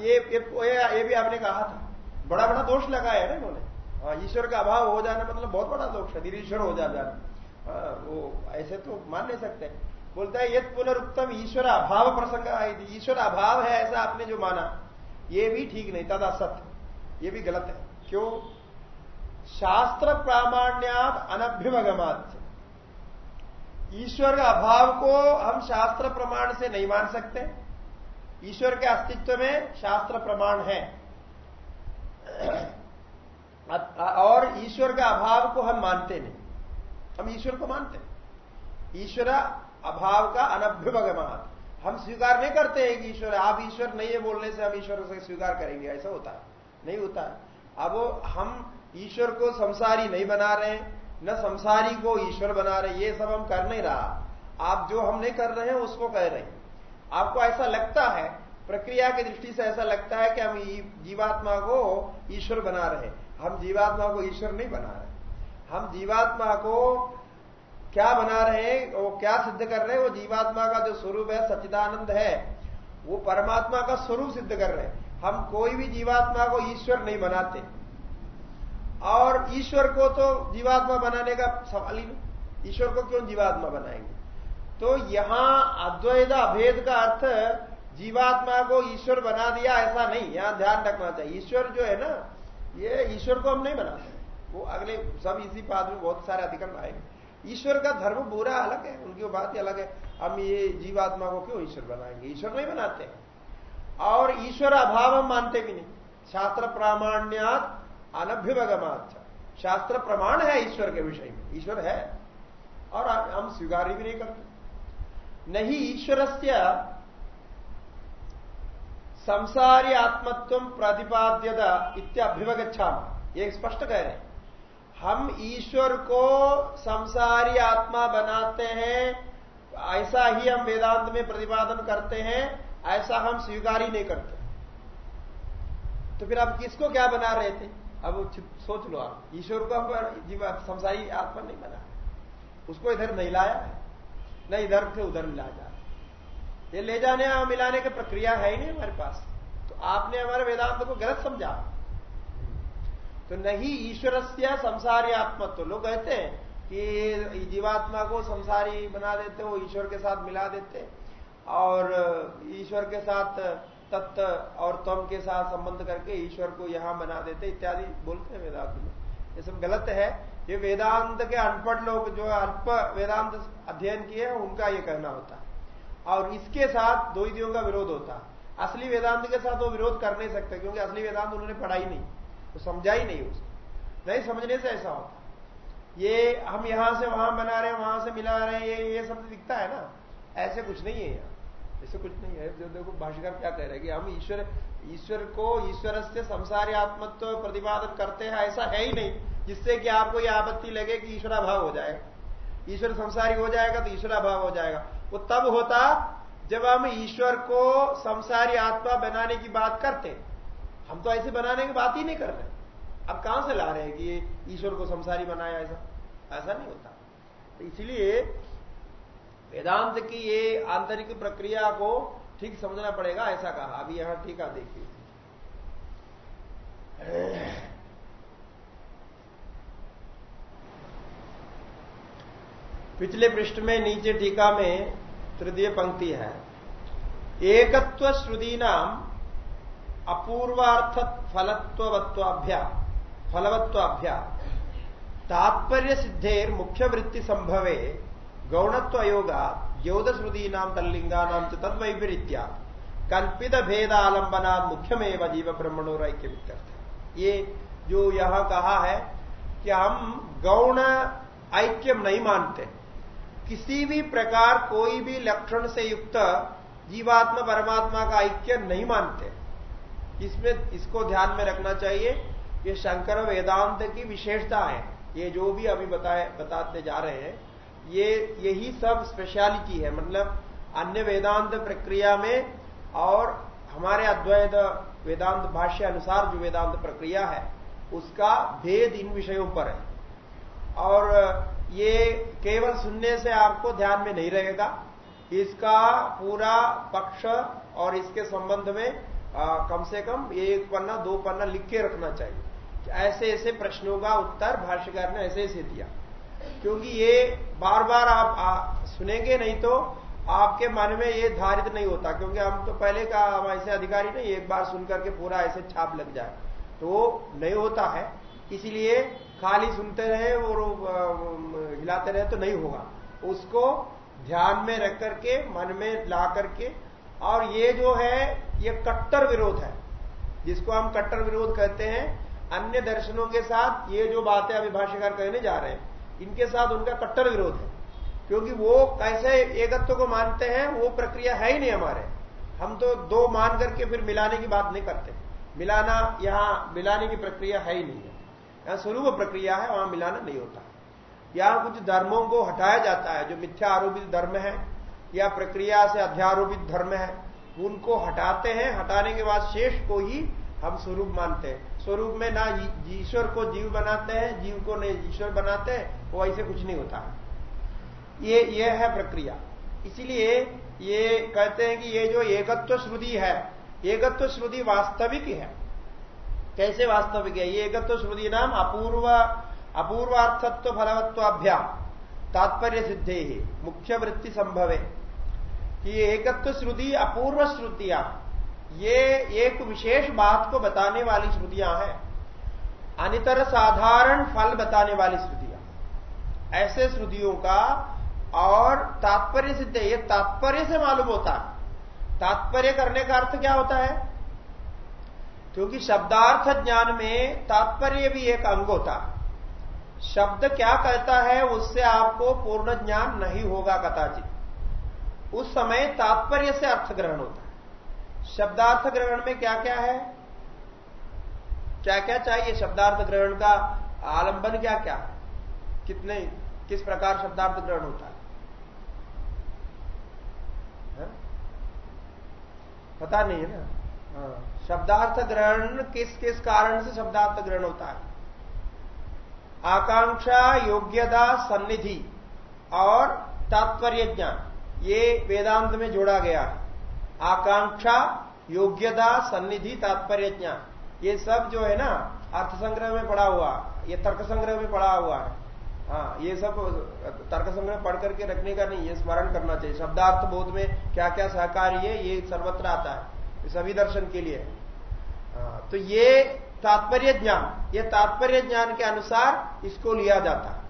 ये ये ये भी आपने कहा था। बड़ा बड़ा दोष लगाया है ना इन्होंने। ईश्वर का अभाव हो जाना मतलब बहुत बड़ा दोष है निरीश्वर हो जाना। वो ऐसे तो मान नहीं सकते। बोलता है यद पुनरुत्तम ईश्वर अभाव प्रसंग ईश्वर अभाव है ऐसा आपने जो माना। ये भी ठीक नहीं, तदा सत्य। ये भी गलत है। क्यों? शास्त्र प्रामाण्यात अनभ्युमगमात ईश्वर का अभाव को हम शास्त्र प्रमाण से नहीं मान सकते। ईश्वर के अस्तित्व में शास्त्र प्रमाण है। और ईश्वर का अभाव को हम मानते नहीं। हम ईश्वर को मानते ईश्वर अभाव का अनभ्युपगमान हम स्वीकार नहीं करते हैं कि ईश्वर आप ईश्वर नहीं है बोलने से, हम ईश्वर से स्वीकार करेंगे। ऐसा होता है। नहीं होता है। अब हम ईश्वर को संसारी नहीं बना रहे न संसारी को ईश्वर बना रहे ये सब हम कर नहीं रहा। आप जो हम नहीं कर रहे हैं, उसको कह रहे हैं। आपको ऐसा लगता है, प्रक्रिया की दृष्टि से ऐसा लगता है कि हम जीवात्मा को ईश्वर बना रहे हम जीवात्मा को ईश्वर नहीं बना रहे। हम जीवात्मा को क्या बना रहे हैं, वो क्या सिद्ध कर रहे हैं, वो जीवात्मा का जो स्वरूप है, सच्चिदानंद है, वो परमात्मा का स्वरूप सिद्ध कर रहे हैं। हम कोई भी जीवात्मा को ईश्वर नहीं बनाते। और ईश्वर को तो जीवात्मा बनाने का सवाल ही नहीं। ईश्वर को क्यों जीवात्मा बनाएँगे? तो यहाँ अद्वैत अभेद का अर्थ, जीवात्मा को ईश्वर बना दिया, ऐसा नहीं। यहाँ ध्यान रखना चाहिए। ईश्वर जो है ना, ये ईश्वर को हम नहीं बनाते। वो अगले सब इसी पाद में बहुत सारे अधिकरण आएँगे। ईश्वर का धर्म बुरा अलग है, उनकी बात ही अलग है। हम ये जीवात्मा को क्यों ईश्वर बनाएँगे? ईश्वर नहीं बनाते। और ईश्वर अभाव हम मानते भी नहीं। शास्त्र प्रामाण्यात अनभ्युपगमात शास्त्र प्रमाण है ईश्वर के विषय में। ईश्वर है। और हम स्वीकार भी नहीं करते। नहीं ईश्वर से संसारी आत्मत्व प्रतिपाद्यता इत्याभिवगछा ये स्पष्ट कह रहे हैं। हम ईश्वर को संसारी आत्मा बनाते हैं, ऐसा ही हम वेदांत में प्रतिपादन करते हैं, ऐसा हम स्वीकार ही नहीं करते। तो फिर आप किसको क्या बना रहे थे? अब सोच लो आप। ईश्वर को हम जीवा, संसारी आत्मा नहीं बना। उसको इधर नहीं लाया न इधर से उधर ला जा। ये ले जाने और मिलाने की प्रक्रिया है ही नहीं हमारे पास। तो आपने हमारे वेदांत को गलत समझा। तो नहीं ईश्वर से संसारी आत्मत्व तो लोग कहते हैं कि जीवात्मा को संसारी बना देते वो ईश्वर के साथ मिला देते और ईश्वर के साथ तत्व और तम के साथ संबंध करके ईश्वर को यहाँ बना देते इत्यादि बोलते हैं वेदांत में। ये सब गलत है। ये वेदांत के अनपढ़ लोग जो अल्प वेदांत अध्ययन किए हैं, उनका ये कहना होता है। और इसके साथ द्वैतियों का विरोध होता है। असली वेदांत के साथ वो विरोध कर नहीं सकते, क्योंकि असली वेदांत उन्होंने पढ़ाई नहीं। तो समझा ही नहीं उसको नहीं, समझने से ऐसा होता ये हम यहाँ से वहाँ बना रहे हैं, वहाँ से मिला रहे हैं, ये ये सब दिखता है ना। ऐसे कुछ नहीं है यहाँ। ऐसे कुछ नहीं है। जो देखो भाष्यकार क्या कह रहे हैं कि हम ईश्वर ईश्वर को ईश्वर से संसारी आत्मत्व प्रतिपादन करते हैं, ऐसा है ही नहीं, जिससे कि आपको यह आपत्ति लगे कि ईश्वरा भाव हो जाएगा। ईश्वर संसारी हो जाएगा तो ईश्वरा भाव हो जाएगा। वो तब होता जब हम ईश्वर को संसारी आत्मा बनाने की बात करते हैं। हम तो ऐसे बनाने की बात ही नहीं कर रहे। अब कहाँ से ला रहे हैं कि ये ईश्वर को संसारी बनाया ऐसा? ऐसा नहीं होता। तो इसलिए वेदांत की ये आंतरिक प्रक्रिया को ठीक समझना पड़ेगा, ऐसा कहा। अभी यहाँ ठीक है देखिए। पिछले पृष्ठ में नीचे टीका में तृतीय पंक्ति है। एकत्व श्रुति नाम अपूर्वार्थ फलत्वत्वाभ्या फलवत्वाभ्या। तात्पर्य सिद्धेर मुख्य वृत्ति संभवे गौणत्व अयोगा योद श्रुति नाम तल्लिंगा नाम तद्वैपरीत्या। कल्पित भेदालंबना मुख्यमेव जीव ब्रह्मणोर ऐक्य ये जो यह कहा है कि हम गौण ऐक्यम नहीं मानते। किसी भी प्रकार कोई भी लक्षण से युक्त जीवात्मा परमात्मा का ऐक्य नहीं मानते। इसमें इसको ध्यान में रखना चाहिए ये शंकर वेदांत की विशेषता है। ये जो भी अभी बताए, बताते जा रहे हैं, ये, यही सब स्पेशलिटी है। मतलब अन्य वेदांत प्रक्रिया में और हमारे अद्वैत वेदांत भाष्य अनुसार जो वेदांत प्रक्रिया है, उसका भेद इन विषयों पर है। और ये केवल सुनने से आपको ध्यान में नहीं रहेगा। इसका पूरा पक्ष और इसके संबंध में आ, कम से कम एक पन्ना दो पन्ना लिख के रखना चाहिए। ऐसे ऐसे प्रश्नों का उत्तर भाष्यकार ने ऐसे ऐसे दिया। क्योंकि ये बार बार आप आ, सुनेंगे नहीं तो आपके मन में ये धारित नहीं होता। क्योंकि हम तो पहले का हम ऐसे अधिकारी नहीं एक बार सुनकर के पूरा ऐसे छाप लग जाए। तो नहीं होता है। इसीलिए खाली सुनते रहे और हिलाते रहे तो नहीं होगा। उसको ध्यान में रख करके मन में ला करके और ये जो है ये कट्टर विरोध है, जिसको हम कट्टर विरोध कहते हैं। अन्य दर्शनों के साथ ये जो बातें अभी भाष्यकार कहने जा रहे हैं, इनके साथ उनका कट्टर विरोध है। क्योंकि वो कैसे एकत्व को मानते हैं, वो प्रक्रिया है ही नहीं हमारे। हम तो दो मान करके फिर मिलाने की बात नहीं करते। मिलाना, यहाँ मिलाने की प्रक्रिया है ही नहीं है। यहाँ स्वरूप प्रक्रिया है, वहाँ मिलाना नहीं होता। यहाँ कुछ धर्मों को हटाया जाता है, जो मिथ्या आरोपित धर्म है, या प्रक्रिया से अध्यारोपित धर्म है। उनको हटाते हैं, हटाने के बाद शेष को ही हम स्वरूप मानते हैं। स्वरूप में ना ईश्वर को जीव बनाते हैं, जीव को नहीं ईश्वर बनाते हैं, वो ऐसे कुछ नहीं होता। ये ये है प्रक्रिया। इसीलिए ये कहते हैं कि ये जो एकत्व श्रुति है, एकत्व श्रुति वास्तविक है। कैसे वास्तविक है? ये एकत्व श्रुति नाम अपूर्व, अपूर्वार्थत्व फलवत्वाभ्याम, तात्पर्य सिद्धे ही मुख्य वृत्ति संभव। है कि एकत्व श्रुति, अपूर्व श्रुतियाँ, ये एक विशेष बात को बताने वाली श्रुतियाँ हैं। अनितर साधारण फल बताने वाली श्रुतियाँ। ऐसे श्रुतियों का और तात्पर्य सिद्ध ये तात्पर्य से मालूम होता है। तात्पर्य करने का अर्थ क्या होता है? क्योंकि शब्दार्थ ज्ञान में तात्पर्य भी एक अंग होता है। शब्द क्या कहता है, उससे आपको पूर्ण ज्ञान नहीं होगा कदाचित। उस समय तात्पर्य से अर्थ ग्रहण होता है। शब्दार्थ ग्रहण में क्या क्या है? क्या क्या चाहिए शब्दार्थ ग्रहण का? आलंबन क्या क्या कितने, किस प्रकार शब्दार्थ ग्रहण होता है? हा? पता नहीं है ना? हाँ। शब्दार्थ ग्रहण किस किस कारण से शब्दार्थ ग्रहण होता है? आकांक्षा, योग्यता, सन्निधि और तात्पर्य ज्ञान। ये वेदांत में जोड़ा गया है। आकांक्षा योग्यता सन्निधि तात्पर्य ज्ञान ये सब जो है ना अर्थ संग्रह में पड़ा हुआ ये तर्क संग्रह में पड़ा हुआ है। हाँ ये सब तर्क संग्रह पढ़ करके रखने का नहीं ये स्मरण करना चाहिए। शब्दार्थ बोध में क्या क्या सहकारी है ये सर्वत्र आता है सभी दर्शन के लिए। हाँ, तो ये तात्पर्य ज्ञान ये तात्पर्य ज्ञान के अनुसार इसको लिया जाता है।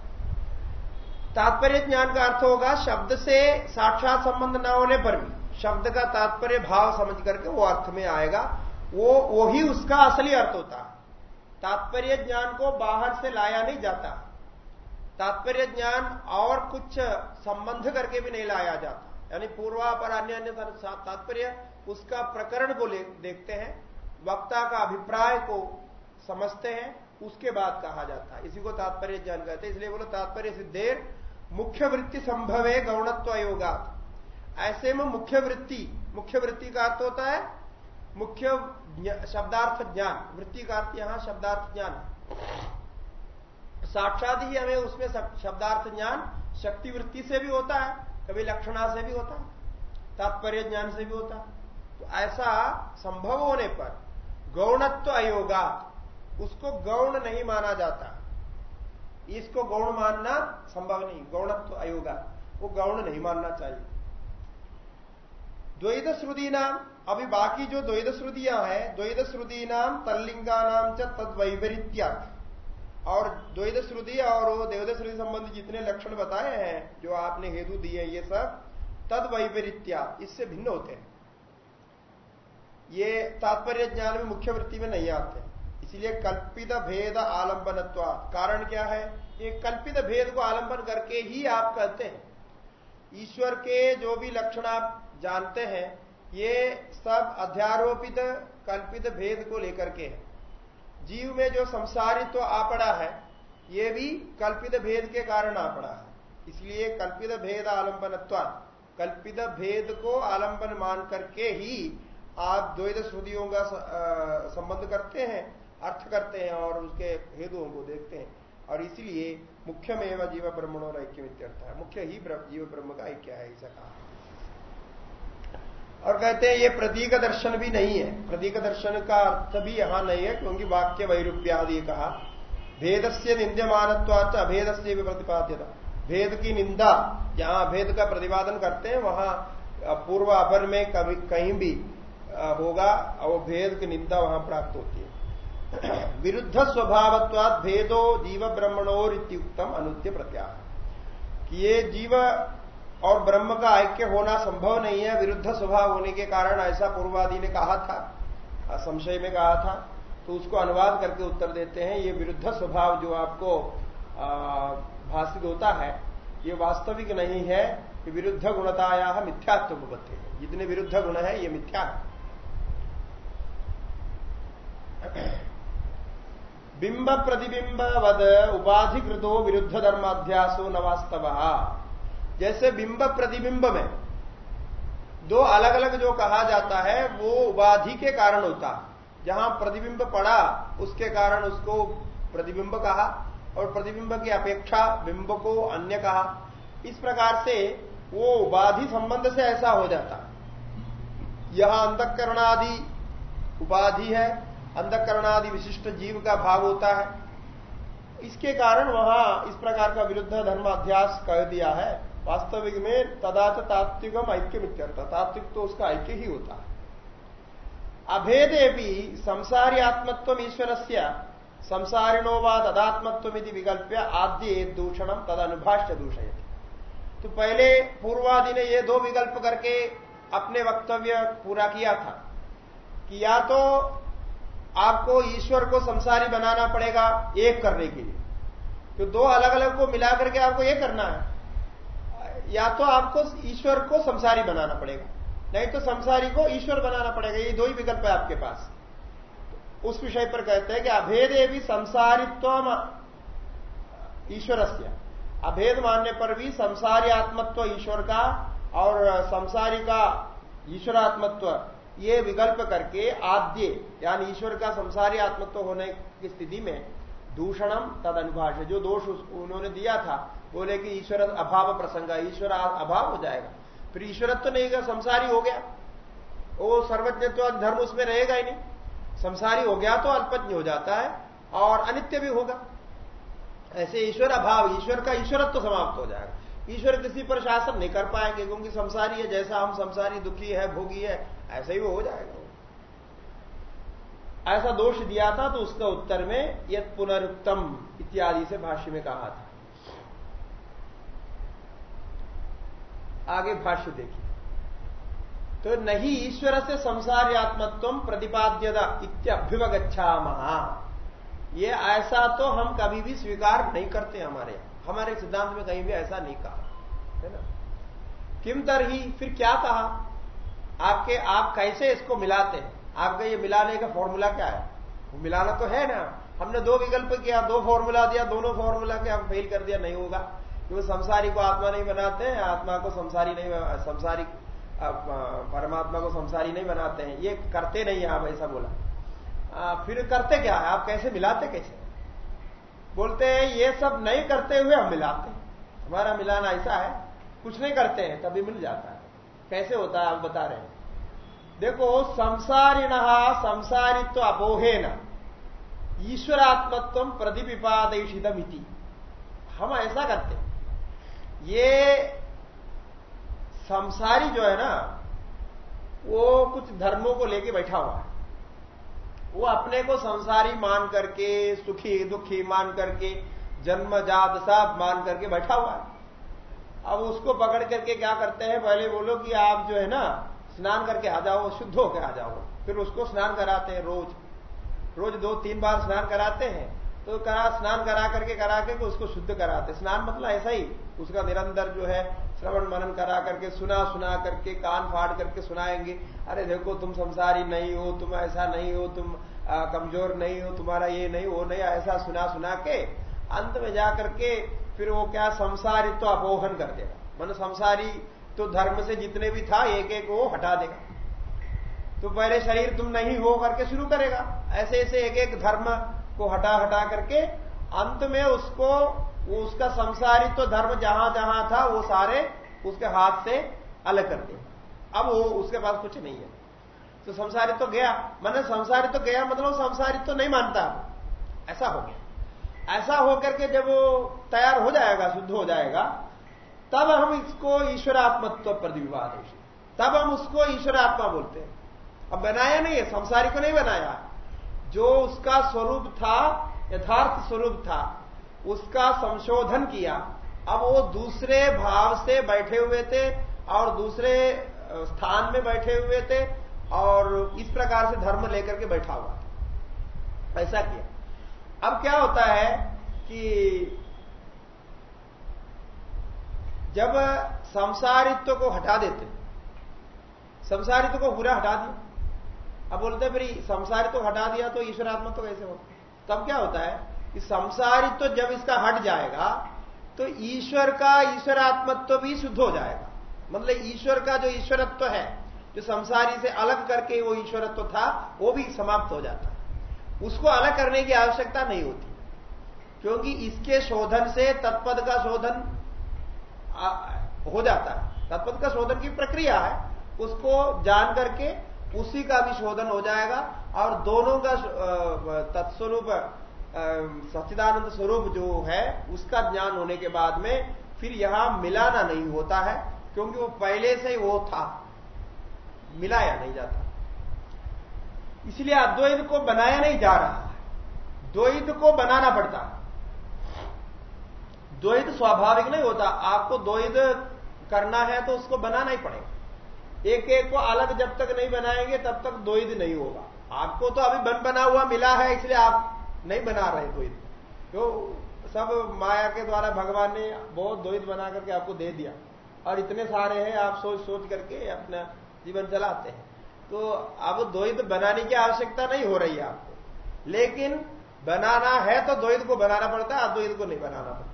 तात्पर्य ज्ञान का अर्थ होगा शब्द से साक्षात संबंध न होने पर भी। शब्द का तात्पर्य भाव समझ करके वो अर्थ में आएगा। वो वही उसका असली अर्थ होता। है तात्पर्य ज्ञान को बाहर से लाया नहीं जाता। तात्पर्य ज्ञान और कुछ संबंध करके भी नहीं लाया जाता। यानी पूर्वा पर अन्य अन्य तात्पर्य, उसका प्रकरण को देखते हैं, वक्ता का अभिप्राय को समझते हैं, उसके बाद कहा जाता है। इसी को तात्पर्य ज्ञान कहते हैं। इसलिए बोलो, तात्पर्य सिद्धेर मुख्य वृत्ति संभव है गौणत्व योगा ऐसे में मुख्य वृत्ति मुख्य वृत्ति का अर्थ होता है मुख्य शब्दार्थ ज्ञान। वृत्ति का अर्थ यहाँ शब्दार्थ ज्ञान। साक्षात ही हमें उसमें शब्दार्थ ज्ञान शक्ति वृत्ति से भी होता है, कभी लक्षणा से भी होता है, तात्पर्य ज्ञान से भी होता है। तो ऐसा संभव होने पर गौणत्व अयोगा उसको गौण नहीं माना जाता। इसको गौण मानना संभव नहीं। गौणत्व अयोगा वो गौण नहीं मानना चाहिए। द्वैत श्रुति नाम अभी बाकी जो द्वैत श्रुतियाँ हैं द्वैत श्रुति नाम तल्लिंगा नाम च तद और द्वैत श्रुति और वो देवद श्रुति संबंधी जितने लक्षण बताए हैं, जो आपने हेतु दिए ये सब तद वैपरीत्या इससे भिन्न होते हैं। ये तात्पर्य ज्ञान में मुख्य वृत्ति में नहीं आते। इसलिए कल्पित भेद आलंबन कारण क्या है? ये कल्पित भेद को आलंबन करके ही आप कहते हैं। ईश्वर के जो भी लक्षण आप जानते हैं, ये सब अध्यारोपित कल्पित भेद को लेकर के है। जीव में जो संसारित्व तो आ पड़ा है, ये भी कल्पित भेद के कारण आ पड़ा है। इसलिए कल्पित भेद आलंबन कल्पित भेद को आलंबन मान करके ही आप द्वैत श्रुतियों का संबंध करते हैं। अर्थ करते हैं और उसके हेतुओं को देखते हैं। और इसीलिए मुख्य में एवं जीव ब्रह्मणों ऐक्य मित्यर्थ है मुख्य ही जीव ब्रह्म का ऐक्य है, ऐसा कहा। और कहते हैं, ये प्रतीक दर्शन भी नहीं है। प्रतीक दर्शन का अर्थ भी यहाँ नहीं है, क्योंकि वाक्य वैरूप्यादि कहा। भेद से निंद्यमानत्वाच अभेद से भी प्रतिपाद्यता। भेद की निंदा, जहाँ भेद का प्रतिपादन करते हैं, वहाँ पूर्व अपर में कभी कहीं भी होगा, और भेद की निंदा वहाँ प्राप्त होती है। विरुद्ध स्वभावत्वाद भेदो जीव ब्रह्मणोर इत्युक्तम अनुत्य प्रत्याह। कि ये जीव और ब्रह्म का ऐक्य होना संभव नहीं है, विरुद्ध स्वभाव होने के कारण ऐसा पूर्वादि ने कहा था संशय में कहा था तो उसको अनुवाद करके उत्तर देते हैं, ये विरुद्ध स्वभाव जो आपको भाषित होता है, ये वास्तविक नहीं है कि विरुद्ध गुणताया मिथ्यात्व है। जितने विरुद्ध गुण है, ये मिथ्या है। बिंब प्रतिबिंब वद उपाधिकृतो विरुद्ध धर्माध्यासो न वास्तव। जैसे बिंब प्रतिबिंब में दो अलग अलग जो कहा जाता है, वो उपाधि के कारण होता जहाँ प्रतिबिंब पड़ा, उसके कारण उसको प्रतिबिंब कहा और प्रतिबिंब की अपेक्षा बिंब को अन्य कहा। इस प्रकार से वो उपाधि संबंध से ऐसा हो जाता। यहाँ अंतकरणादि उपाधि है अंधकरणादि विशिष्ट जीव का भाव होता है। इसके कारण वहाँ इस प्रकार का विरुद्ध धर्म अध्यास कह दिया है। वास्तविक में तदाच तात्विकम ऐक्य मित्यर्थ तात्विक तो उसका ऐक्य ही होता है। अभेदे भी संसारी आत्मत्व ईश्वर से संसारिणो व तदात्मत्व विकल्प्य आद्य दूषणम तद अनुभाष्य दूषय तो पहले पूर्वादि ने ये दो विकल्प करके अपने वक्तव्य पूरा किया था कि या तो आपको ईश्वर को संसारी बनाना पड़ेगा एक करने के लिए। तो दो अलग अलग को मिलाकर के आपको ये करना है। या तो आपको ईश्वर को संसारी बनाना पड़ेगा, नहीं तो संसारी को ईश्वर बनाना पड़ेगा। ये दो ही विकल्प है आपके पास। उस विषय पर कहते हैं कि अभेदे भी संसारित्व ईश्वर अभेद मानने पर भी संसारी आत्मत्व ईश्वर का और संसारी का ईश्वरात्मत्व ये विकल्प करके आद्य, यानी ईश्वर का संसारी आत्मत्व होने की स्थिति में दूषणम तद अनुभाष जो दोष उन्होंने दिया था, बोले कि ईश्वर अभाव प्रसंग, ईश्वर अभाव हो जाएगा। फिर ईश्वरत्व तो नहीं गया, संसारी हो गया। वो सर्वज्ञत्व धर्म उसमें रहेगा ही नहीं। संसारी हो गया तो अल्पज्ञ हो जाता है और अनित्य भी होगा। ऐसे ईश्वर अभाव, ईश्वर का ईश्वरत्व तो समाप्त हो जाएगा। ईश्वर किसी पर शासन नहीं कर पाएँगे, क्योंकि संसारी है, जैसा हम संसारी दुखी है, भोगी है ऐसे ही वो हो जाएगा। ऐसा दोष दिया था तो उसका उत्तर में यद पुनरुक्तम इत्यादि से भाष्य में कहा था। आगे भाष्य देखिए। तो नहीं ईश्वर से संसार्यात्मत्व प्रतिपाद्यता इत्यभ्युवगछा महा ये ऐसा तो हम कभी भी स्वीकार नहीं करते हमारे। हमारे सिद्धांत में कहीं भी ऐसा नहीं कहा। है ना? किम तरही? फिर क्या कहा? आपके आप कैसे इसको मिलाते हैं? आपका ये मिलाने का फॉर्मूला क्या है? वो मिलाना तो है ना। हमने दो विकल्प किया दो फॉर्मूला दिया दोनों फॉर्मूला के हम फेल कर दिया नहीं होगा। क्योंकि संसारी को आत्मा नहीं बनाते हैं आत्मा को संसारी नहीं संसारी परमात्मा को संसारी नहीं बनाते हैं। ये करते नहीं है आप ऐसा बोला। आ, फिर करते क्या है? आप कैसे मिलाते कैसे? बोलते हैं ये सब नहीं करते हुए हम मिलाते हैं। हमारा मिलाना ऐसा है कुछ नहीं करते हैं तभी मिल जाता है। कैसे होता है आप बता रहे हैं? देखो, संसारिण संसारित्व अपोहे न ईश्वरात्मत्व प्रतिपिपादितमिति हम ऐसा करते ये संसारी जो है ना, वो कुछ धर्मों को लेके बैठा हुआ है। वो अपने को संसारी मान करके, सुखी, दुखी मान करके, जन्म, जात, सब मान करके बैठा हुआ है। अब उसको पकड़ करके क्या करते हैं? पहले बोलो कि आप जो है ना, स्नान करके आ जाओ, शुद्ध होकर आ जाओ। फिर उसको स्नान कराते हैं रोज। रोज दो, तीन बार स्नान कराते हैं। तो करा, स्नान करा करके करा करके उसको शुद्ध कराते स्नान मतलब ऐसा ही। उसका निरंतर जो है, श्रवण मनन करा करके, सुना सुना करके, कान फाड़ करके सुनाएँगे। अरे देखो, तुम संसारी नहीं हो, तुम ऐसा नहीं हो, तुम कमज़ोर नहीं हो, तुम्हारा ये नहीं, वो नहीं, ऐसा सुना सुना के, अंत में जा करके फिर वो क्या संसारित्व तो अपोहन कर देगा। मन संसारी तो धर्म से जितने भी था एक एक वो हटा देगा। तो पहले शरीर तुम नहीं हो करके शुरू करेगा। ऐसे ऐसे एक एक धर्म को हटा हटा करके अंत में उसको, उसका संसारित्व तो धर्म जहाँ जहाँ था, वो सारे उसके हाथ से अलग कर दिए अब वो उसके पास कुछ नहीं है। तो संसारित तो गया। मैंने संसारित तो गया मतलब संसारित तो नहीं मानता। ऐसा हो गया। ऐसा होकर के जब वो तैयार हो जाएगा, शुद्ध हो जाएगा, तब हम इसको ईश्वरात्मत्व प्रतिविवाद तब हम उसको ईश्वरात्मा बोलते हैं। अब बनाया नहीं है, संसारी को नहीं बनाया। जो उसका स्वरूप था, यथार्थ स्वरूप था, उसका संशोधन किया, अब वो दूसरे भाव से बैठे हुए थे और दूसरे स्थान में बैठे हुए थे और इस प्रकार से धर्म लेकर के बैठा हुआ ऐसा किया। अब क्या होता है कि जब संसारित्व को हटा देते, संसारित्व को पूरा हटा दिया। अब बोलते फिर संसारित्व को हटा दिया तो ईश्वरात्मा तो कैसे हो तब क्या होता है कि संसारित्व जब इसका हट जाएगा तो ईश्वर का ईश्वरात्मत्व भी शुद्ध हो जाएगा। मतलब ईश्वर का जो ईश्वरत्व है, जो संसारी से अलग करके वो ईश्वरत्व था, वो भी समाप्त हो जाता। उसको अलग करने की आवश्यकता नहीं होती। क्योंकि इसके शोधन से तत्पद का शोधन हो जाता है। तत्पद का शोधन की प्रक्रिया है। उसको जान करके उसी का भी शोधन हो जाएगा और दोनों का तत्स्वरूप सच्चिदानंद स्वरूप जो है, उसका ज्ञान होने के बाद में फिर यहाँ मिलाना नहीं होता है, क्योंकि वो पहले से ही वो था। मिलाया नहीं जाता। इसलिए अद्वैत को बनाया नहीं जा रहा द्वैत को बनाना पड़ता। द्वैत स्वाभाविक नहीं होता। आपको द्वैत करना है तो उसको बनाना ही पड़ेगा। एक एक को अलग जब तक नहीं बनाएँगे, तब तक द्वैत नहीं होगा। आपको तो अभी बन बना हुआ मिला है, इसलिए आप नहीं बना रहे द्वैत। तो सब माया के द्वारा भगवान ने बहुत द्वैत बना करके आपको दे दिया। और इतने सारे हैं, आप सोच सोच करके अपना जीवन चलाते हैं। तो अब द्वैत बनाने की आवश्यकता नहीं हो रही है आपको। लेकिन बनाना है तो द्वैत को बनाना पड़ता है, अद्वैत को नहीं बनाना पड़ता।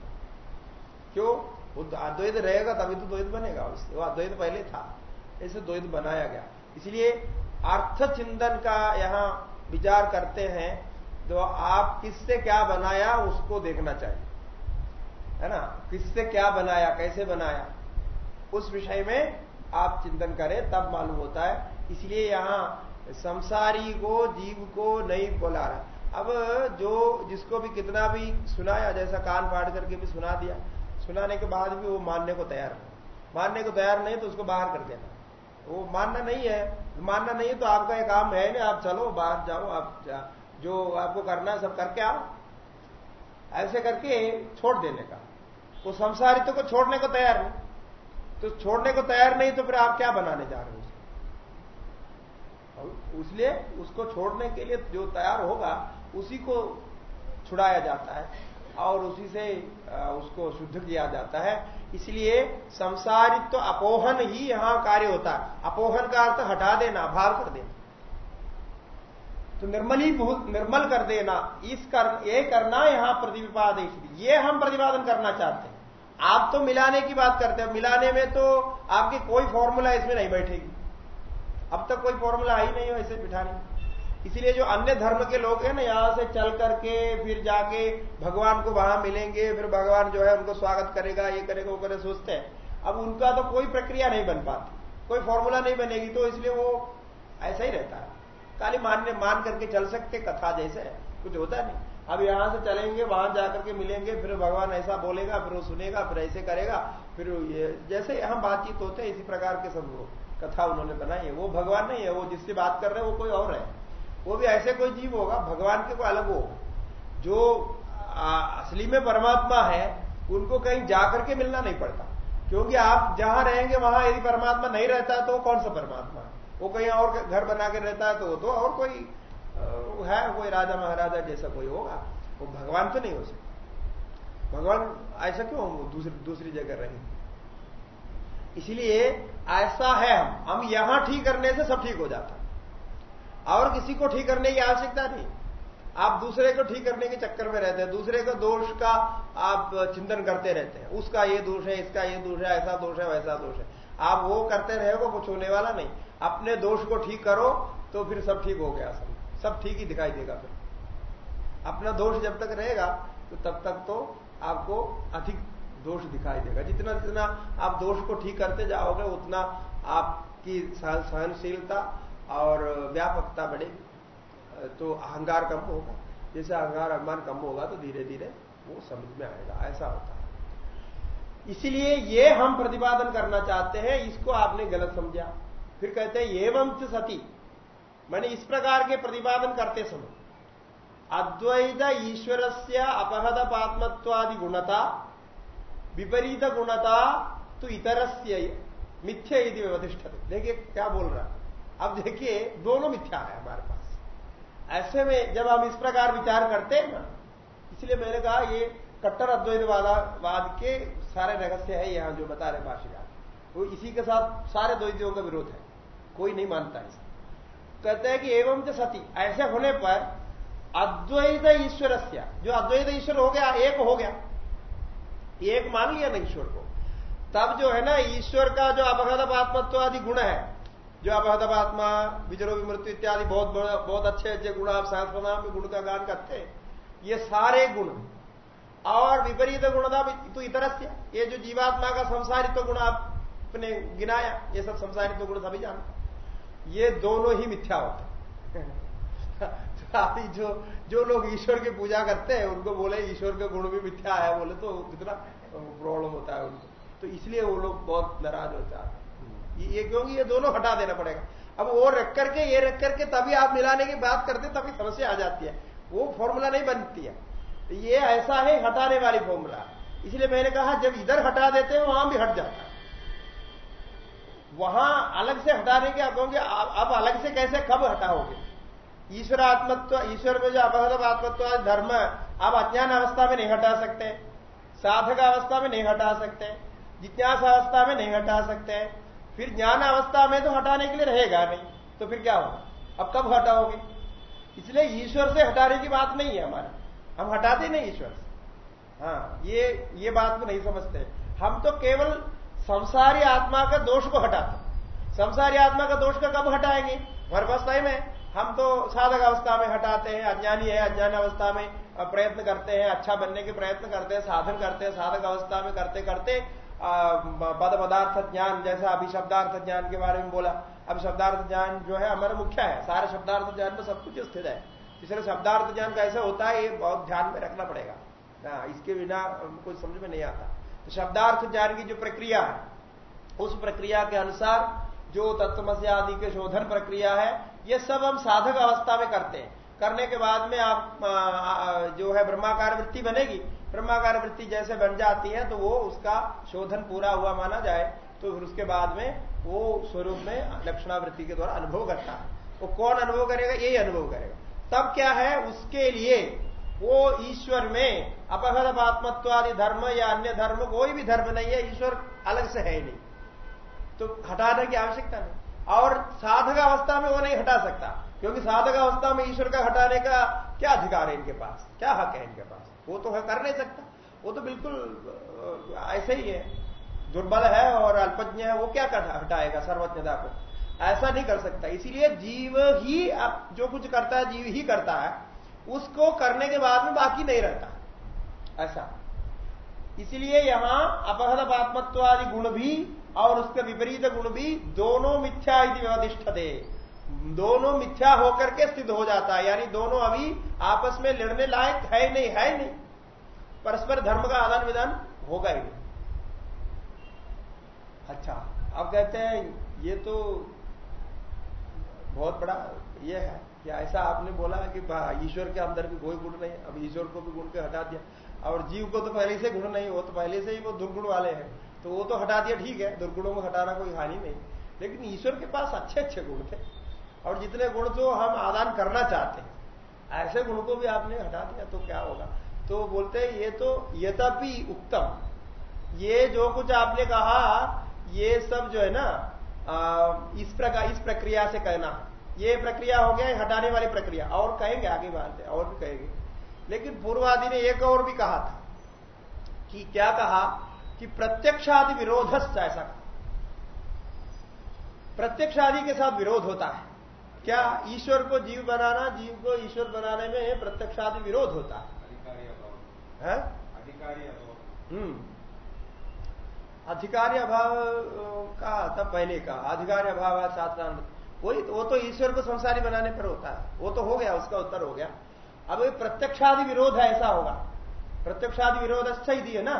क्यों? वो अद्वैत रहेगा तभी तो द्वैत बनेगा उससे। वो अद्वैत पहले था ऐसे द्वैत बनाया गया। इसलिए अर्थ चिंतन का यहाँ विचार करते हैं तो आप किससे क्या बनाया उसको देखना चाहिए। है ना? किससे क्या बनाया, कैसे बनाया? उस विषय में आप चिंतन करें तब मालूम होता है। इसलिए यहाँ संसारी को जीव को नहीं बोला रहा। अब जो जिसको भी कितना भी सुनाया जैसा कान फाड़ करके भी सुना दिया सुनाने के बाद भी वो मानने को तैयार नहीं मानने को तैयार नहीं तो उसको बाहर कर देना। वो मानना नहीं है। मानना नहीं है तो आपका एक काम है ना आप चलो बाहर जाओ आप जा, जो आपको करना है सब करके आओ। ऐसे करके छोड़ देने का। वो संसारित्व को छोड़ने को तैयार नहीं तो छोड़ने को तैयार नहीं तो फिर आप क्या बनाने जा रहे हो उसलिए उसको छोड़ने के लिए जो तैयार होगा, उसी को छुड़ाया जाता है और उसी से उसको शुद्ध किया जाता है। इसलिए संसारित्व तो अपोहन ही यहाँ कार्य होता है। अपोहन का अर्थ हटा देना, भार कर देना। तो निर्मल ही निर्मल कर देना, इस कर, ये करना यहाँ प्रतिपादित ये हम प्रतिपादन करना चाहते हैं। आप तो मिलाने की बात करते हैं। मिलाने में तो आपकी कोई फॉर्मूला इसमें नहीं बैठेगी। अब तक कोई फॉर्मूला आई नहीं हो ऐसे बिठाने। इसलिए जो अन्य धर्म के लोग हैं ना, यहाँ से चल करके फिर जाके भगवान को वहाँ मिलेंगे, फिर भगवान जो है उनको स्वागत करेगा, ये करेगा, वो करे सोचते हैं। अब उनका तो कोई प्रक्रिया नहीं बन पाती। कोई फॉर्मूला नहीं बनेगी तो इसलिए वो ऐसा ही रहता है। खाली मान मान करके चल सकते कथा जैसे कुछ होता नहीं। अब यहाँ से चलेंगे, वहाँ जाकर के मिलेंगे, फिर भगवान ऐसा बोलेगा, फिर वो सुनेगा, फिर ऐसे करेगा, फिर ये, जैसे हम बातचीत होते हैं, इसी प्रकार के सब कथा उन्होंने बनाई है। वो भगवान नहीं है, वो जिससे बात कर रहे हैं, वो कोई और है। वो भी ऐसे कोई जीव होगा, भगवान के कोई अलग हो जो असली में परमात्मा है, उनको कहीं जाकर के मिलना नहीं पड़ता। क्योंकि आप जहाँ रहेंगे, वहाँ यदि परमात्मा नहीं रहता तो कौन सा परमात्मा वो कहीं और घर बना के रहता है तो वो तो और कोई है कोई राजा महाराजा जैसा कोई होगा। वो भगवान तो नहीं हो सकता। भगवान ऐसा क्यों हम दूसरी दूसरी जगह रहेंगे इसलिए ऐसा है हम। हम यहाँ ठीक करने से सब ठीक हो जाता। और किसी को ठीक करने की आवश्यकता नहीं। आप दूसरे को ठीक करने के चक्कर में रहते हैं। दूसरे का दोष का आप चिंतन करते रहते हैं। उसका ये दोष है, इसका ये दोष है, ऐसा दोष है, वैसा दोष है। आप वो करते रहेगा कुछ होने वाला नहीं। अपने दोष को ठीक करो तो फिर सब ठीक हो गया। सब सब ठीक ही दिखाई देगा फिर। अपना दोष जब तक रहेगा तो तब तक तो आपको अधिक दोष दिखाई देगा। जितना जितना आप दोष को ठीक करते जाओगे, उतना आपकी सहनशीलता और व्यापकता बढ़ेगी। तो अहंकार कम होगा। जैसे अहंकार, अभिमान कम होगा तो धीरे धीरे वो समझ में आएगा। ऐसा होता है। इसलिए ये हम प्रतिपादन करना चाहते हैं, इसको आपने गलत समझा। फिर कहते हैं, एवं सती। मैंने इस प्रकार के प्रतिपादन करते समय अद्वैत ईश्वर से अपहद पात्मत्वादि गुणता, विपरीत गुणता तो इतर से मिथ्य यदि व्यवधिष्ठ देखिए क्या बोल रहा है। अब देखिए, दोनों मिथ्या है हमारे पास। ऐसे में जब हम इस प्रकार विचार करते हैं ना, इसलिए मैंने कहा ये कट्टर अद्वैत अद्वैतवाद के सारे रहस्य है यहाँ जो बता रहे भाषिका वो इसी के साथ सारे द्वैतियों का विरोध है। कोई नहीं मानता ऐसा कहते हैं कि एवं जो सती। ऐसे होने पर अद्वैत ईश्वर जो अद्वैत ईश्वर हो गया, एक हो गया। एक मान लिया ना ईश्वर को। तब जो है ना, ईश्वर का जो अपघत आत्मत्व आदि गुण है, जो अपहत आत्मा विजरो विमृत्यु इत्यादि बहुत बहुत अच्छे अच्छे गुण, आप सहस्रनाम में गुण का गान करते हैं, ये सारे गुण। और विपरीत गुणता तो इतर ये जो जीवात्मा का संसारित्व गुण आपने गिनाया, ये सब संसारित्व गुण सभी जानते ये दोनों ही मिथ्या होते अभी जो जो लोग ईश्वर की पूजा करते हैं, उनको बोले, ईश्वर का गुण भी मिथ्या है, बोले तो कितना प्रॉब्लम होता है उनको। तो इसलिए वो लोग बहुत नाराज़ है। ये क्योंकि ये दोनों हटा देना पड़ेगा। अब वो रख करके, ये रख करके तभी आप मिलाने की बात करते तभी समस्या आ जाती है। वो फॉर्मूला नहीं बनती है। ये ऐसा है हटाने वाली फॉर्मूला इसलिए मैंने कहा, जब इधर हटा देते हैं, वहाँ भी हट जाता है। वहाँ अलग से हटाने के आप कहोगे अब अलग से कैसे कब हटाओगे? ईश्वर आत्मत्व ईश्वर में जो अपहत आत्मत्व धर्म, आप अज्ञान अवस्था में नहीं हटा सकते। साधक अवस्था में नहीं हटा सकते। जिज्ञास अवस्था में नहीं हटा सकते। फिर ज्ञान अवस्था में तो हटाने के लिए रहेगा नहीं तो फिर क्या होगा? अब कब हटाओगे? इसलिए ईश्वर से हटाने की बात नहीं है हमारी। हम हटाते नहीं ईश्वर से। हाँ ये ये बात को नहीं समझते। हम तो केवल संसारी आत्मा का दोष को हटाते संसारी आत्मा का दोष का कब हटाएँगे? हमारे पास टाइम है। हम तो साधक अवस्था में हटाते हैं, अज्ञानी है, अज्ञान अवस्था में प्रयत्न करते हैं अच्छा बनने के प्रयत्न करते हैं, साधन करते हैं, साधक अवस्था में करते करते पद पदार्थ ज्ञान, जैसा अभी शब्दार्थ ज्ञान के बारे में बोला। अब शब्दार्थ ज्ञान जो है हमारा मुख्य है। सारे शब्दार्थ ज्ञान में सब कुछ स्थित है। इसलिए शब्दार्थ ज्ञान कैसे होता है, ये बहुत ध्यान में रखना पड़ेगा। इसके बिना कुछ समझ में नहीं आता। शब्दार्थ ज्ञान की जो प्रक्रिया है, उस प्रक्रिया के अनुसार जो तत्वमस्य आदि के शोधन प्रक्रिया है, ये सब हम साधक अवस्था में करते हैं। करने के बाद में आप जो है ब्रह्माकार वृत्ति बनेगी, ब्रह्माकार वृत्ति जैसे बन जाती है तो वो उसका शोधन पूरा हुआ माना जाए तो फिर उसके बाद में वो स्वरूप में लक्षणावृत्ति के द्वारा अनुभव करता है। वो कौन अनुभव करेगा? यही अनुभव करेगा। तब क्या है? उसके लिए वो ईश्वर में अपहर आत्मत्वादि धर्म या अन्य धर्म, कोई भी धर्म नहीं है, ईश्वर अलग से है नहीं। तो हटाने की आवश्यकता नहीं। और साधक अवस्था में वो नहीं हटा सकता, क्योंकि साधक अवस्था में ईश्वर का हटाने का क्या अधिकार है इनके पास? क्या हक है इनके पास? वो तो है कर नहीं सकता। वो तो बिल्कुल ऐसे ही है। दुर्बल है और अल्पज्ञ है, वो क्या हटाएगा सर्वज्ञता को? ऐसा नहीं कर सकता। इसीलिए जीव ही जो कुछ करता है, जीव ही करता है। उसको करने के बाद में बाकी नहीं रहता। ऐसा। इसलिए यहाँ अपहद आत्मत्वादि गुण भी और उसके विपरीत गुण भी दोनों मिथ्या व्यवधिष्ठ थे दोनों मिथ्या होकर के सिद्ध हो जाता है। यानी दोनों अभी आपस में लड़ने लायक है नहीं है नहीं। परस्पर धर्म का आदान विदान होगा ही नहीं। अच्छा अब कहते हैं, ये तो बहुत बड़ा ये है। कि ऐसा आपने बोला कि ईश्वर के अंदर भी कोई गुण नहीं अब ईश्वर को भी गुण के हटा दिया। और जीव को तो पहले से गुण नहीं हो तो पहले से ही वो दुर्गुण वाले हैं। तो वो तो हटा दिया, ठीक है, दुर्गुणों को हटाना कोई हानि नहीं। लेकिन ईश्वर के पास अच्छे अच्छे गुण थे। और जितने गुण जो हम आदान करना चाहते हैं, ऐसे गुण को भी आपने हटा दिया तो क्या होगा? तो बोलते हैं, ये तो यथापि उत्तम। ये जो कुछ आपने कहा, ये सब जो है ना इस प्रकार, इस प्रक्रिया से कहना। ये प्रक्रिया हो गया हटाने वाली प्रक्रिया। और कहेंगे आगे बात और भी कहेंगे। लेकिन पूर्वादि ने एक और भी कहा था कि क्या कहा कि प्रत्यक्षादि विरोध ऐसा कहा। प्रत्यक्षादि के साथ विरोध होता है। क्या ईश्वर को जीव बनाना जीव को ईश्वर बनाने में प्रत्यक्षादि विरोध होता है? अधिकारी अभाव। हम्म। अधिकारी अभाव का तब पहले का अधिकारी अभाव है शास्त्रांत वही वो तो ईश्वर को संसारी बनाने पर होता है। वो तो हो गया, उसका उत्तर हो गया। अब ये प्रत्यक्षादि विरोध है, ऐसा होगा। प्रत्यक्षादि विरोध अच्छा ही दिए ना।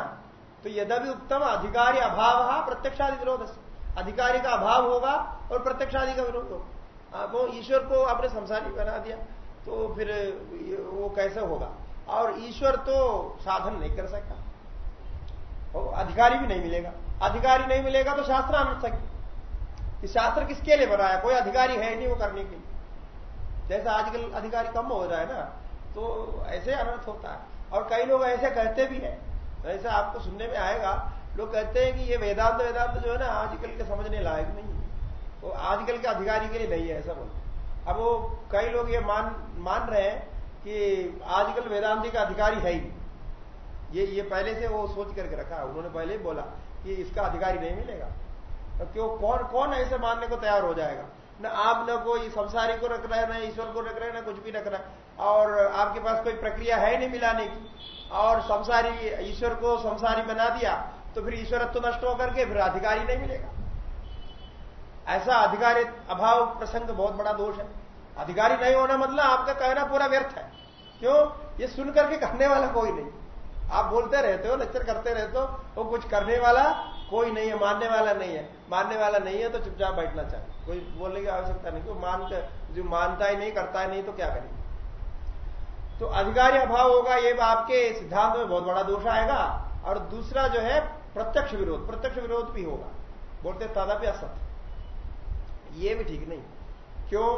तो यद्यपि उत्तम अधिकारी अभाव है, प्रत्यक्षादि विरोध अधिकारी का अभाव होगा और प्रत्यक्षादि का विरोध होगा। वो ईश्वर को आपने संसारी बना दिया तो फिर वो कैसे होगा? और ईश्वर तो साधन नहीं कर सकता। अधिकारी भी नहीं मिलेगा। अधिकारी नहीं मिलेगा तो शास्त्र अनर्थक कि शास्त्र किसके लिए बनाया? कोई अधिकारी है नहीं वो करने के लिए। जैसा आजकल अधिकारी कम हो रहा है ना तो ऐसे अनर्थ होता है। और कई लोग ऐसे कहते भी हैं। ऐसे आपको सुनने में आएगा, लोग कहते हैं कि ये वेदांत वेदांत जो है ना, आजकल के समझने लायक नहीं है। वो आजकल के अधिकारी के लिए नहीं है, ऐसा बोलते अब वो कई लोग ये मान मान रहे हैं कि आजकल वेदांति का अधिकारी है ही ये ये पहले से वो सोच करके रखा उन्होंने पहले बोला कि इसका अधिकारी नहीं मिलेगा। तो क्यों कौन कौन ऐसे मानने को तैयार हो जाएगा? न आप, न कोई संसारी को रख रहे हैं, न ईश्वर को रख रहे हैं, न कुछ भी रख रहा है। और आपके पास कोई प्रक्रिया है नहीं मिलाने की। और संसारी, ईश्वर को संसारी बना दिया तो फिर ईश्वरत्व नष्ट होकर के फिर अधिकारी नहीं मिलेगा। ऐसा अधिकारी अभाव प्रसंग बहुत बड़ा दोष है। अधिकारी नहीं होना मतलब आपका कहना पूरा व्यर्थ है। क्यों? ये सुन करके करने वाला कोई नहीं। आप बोलते रहते हो, लेक्चर करते रहते हो, वो कुछ करने वाला कोई नहीं है, मानने वाला नहीं है। मानने वाला नहीं है तो चुपचाप बैठना चाहिए। कोई बोलने की आवश्यकता नहीं, कोई मान जो मानता ही नहीं, करता है नहीं तो क्या करेंगे? तो अधिकारी अभाव होगा, ये आपके सिद्धांत में बहुत बड़ा दोष आएगा। और दूसरा जो है, प्रत्यक्ष विरोध प्रत्यक्ष विरोध भी होगा। बोलते तदापि असत्य। ये भी ठीक नहीं। क्यों?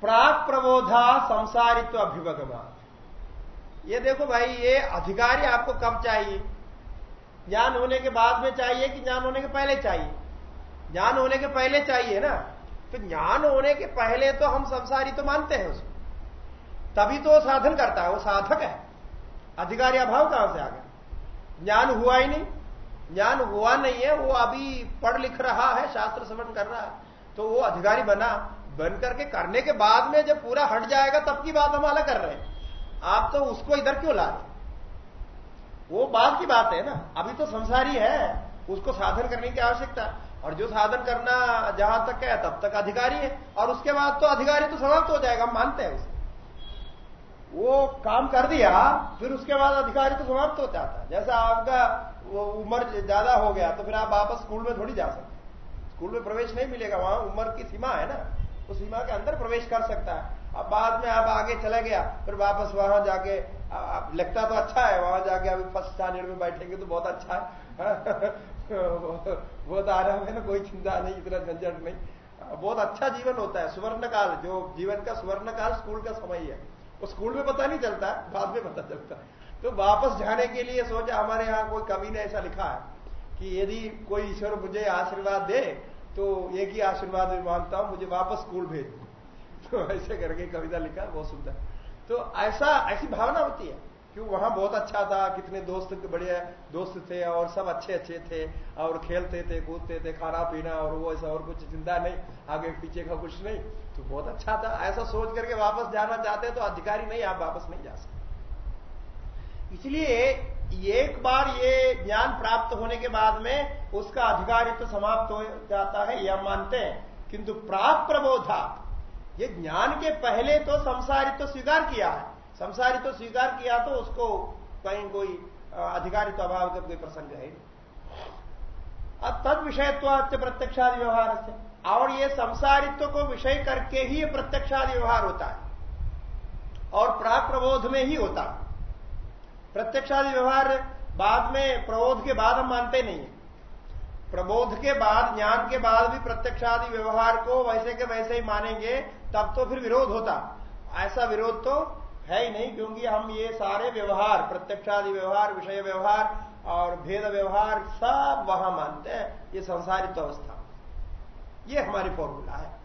प्राक प्रबोधा संसारित्व अभिभगमा ये देखो भाई, ये अधिकारी आपको कब चाहिए? ज्ञान होने के बाद में चाहिए कि ज्ञान होने के पहले चाहिए? ज्ञान होने के पहले चाहिए ना? तो ज्ञान होने के पहले तो हम संसारी तो मानते हैं उसको। तभी तो साधन करता है, वो साधक है। अधिकारी अभाव कहाँ से आ गया? ज्ञान हुआ ही नहीं। ज्ञान हुआ नहीं है, वो अभी पढ़ लिख रहा है, शास्त्र श्रवण कर रहा है। तो वो अधिकारी बना, बन करके करने के बाद में जब पूरा हट जाएगा, तब की बात हम अलग कर रहे हैं। आप तो उसको इधर क्यों ला रहे वो बाद की बात है ना। अभी तो संसारी है, उसको साधन करने की आवश्यकता। और जो साधन करना जहाँ तक है, तब तक अधिकारी है। और उसके बाद तो अधिकारी तो समाप्त हो जाएगा, हम मानते हैं उसे। वो काम कर दिया, फिर उसके बाद अधिकारी तो समाप्त हो जाता है। जैसा आपका उम्र ज़्यादा हो गया तो फिर आप वापस स्कूल में थोड़ी जा सकते स्कूल में प्रवेश नहीं मिलेगा, वहाँ उम्र की सीमा है ना। उस सीमा के अंदर प्रवेश कर सकता है। अब बाद में आप आगे चला गया, फिर वापस वहाँ जाके आप लगता तो अच्छा है, वहाँ जाके अभी फ़र्स्ट स्टैंडर्ड में बैठेंगे तो बहुत अच्छा है। बहुत आराम है ना कोई चिंता नहीं, इतना झंझट नहीं। बहुत अच्छा जीवन होता है सुवर्ण काल जो जीवन का सुवर्ण काल स्कूल का समय है। वो स्कूल में पता नहीं चलता, बाद में पता चलता। तो वापस जाने के लिए सोचा, हमारे यहाँ कोई कवि ने ऐसा लिखा है कि यदि कोई ईश्वर मुझे आशीर्वाद दे तो एक ही आशीर्वाद में माँगता हूँ, मुझे वापस स्कूल भेज तो ऐसे करके कविता लिखा, बहुत सुंदर। तो ऐसा, ऐसी भावना होती है क्यों वहाँ बहुत अच्छा था, कितने दोस्त बढ़िया, दोस्त थे और सब अच्छे अच्छे थे और खेलते थे, कूदते थे खाना पीना और वो ऐसा और कुछ चिंता नहीं, आगे पीछे का कुछ नहीं। तो बहुत अच्छा था। ऐसा सोच करके वापस जाना चाहते तो अधिकारी नहीं, आप वापस नहीं जा सकते। इसलिए एक बार ये ज्ञान प्राप्त होने के बाद में उसका अधिकारित्व तो समाप्त हो जाता है, यह मानते हैं। किंतु प्राप्त प्रबोधा ये ज्ञान के पहले तो संसारित्व तो स्वीकार किया है। संसारित्व तो स्वीकार किया तो उसको कहीं कोई अधिकारित्व अभाव का कोई प्रसंग है अब तद विषयत्व प्रत्यक्षादि व्यवहार से। और ये संसारित्व को विषय करके ही प्रत्यक्षादि व्यवहार होता है। और प्राक प्रबोध में ही होता है। प्रत्यक्षादि व्यवहार बाद में, प्रबोध के बाद हम मानते नहीं है। प्रबोध के बाद, ज्ञान के बाद भी प्रत्यक्षादि व्यवहार को वैसे के वैसे ही मानेंगे तब तो फिर विरोध होता। ऐसा विरोध तो है ही नहीं, क्योंकि हम ये सारे व्यवहार, प्रत्यक्षादि व्यवहार, विषय व्यवहार और भेद व्यवहार सब वहाँ मानते हैं। ये संसारित अवस्था। ये हमारी फॉर्मूला है।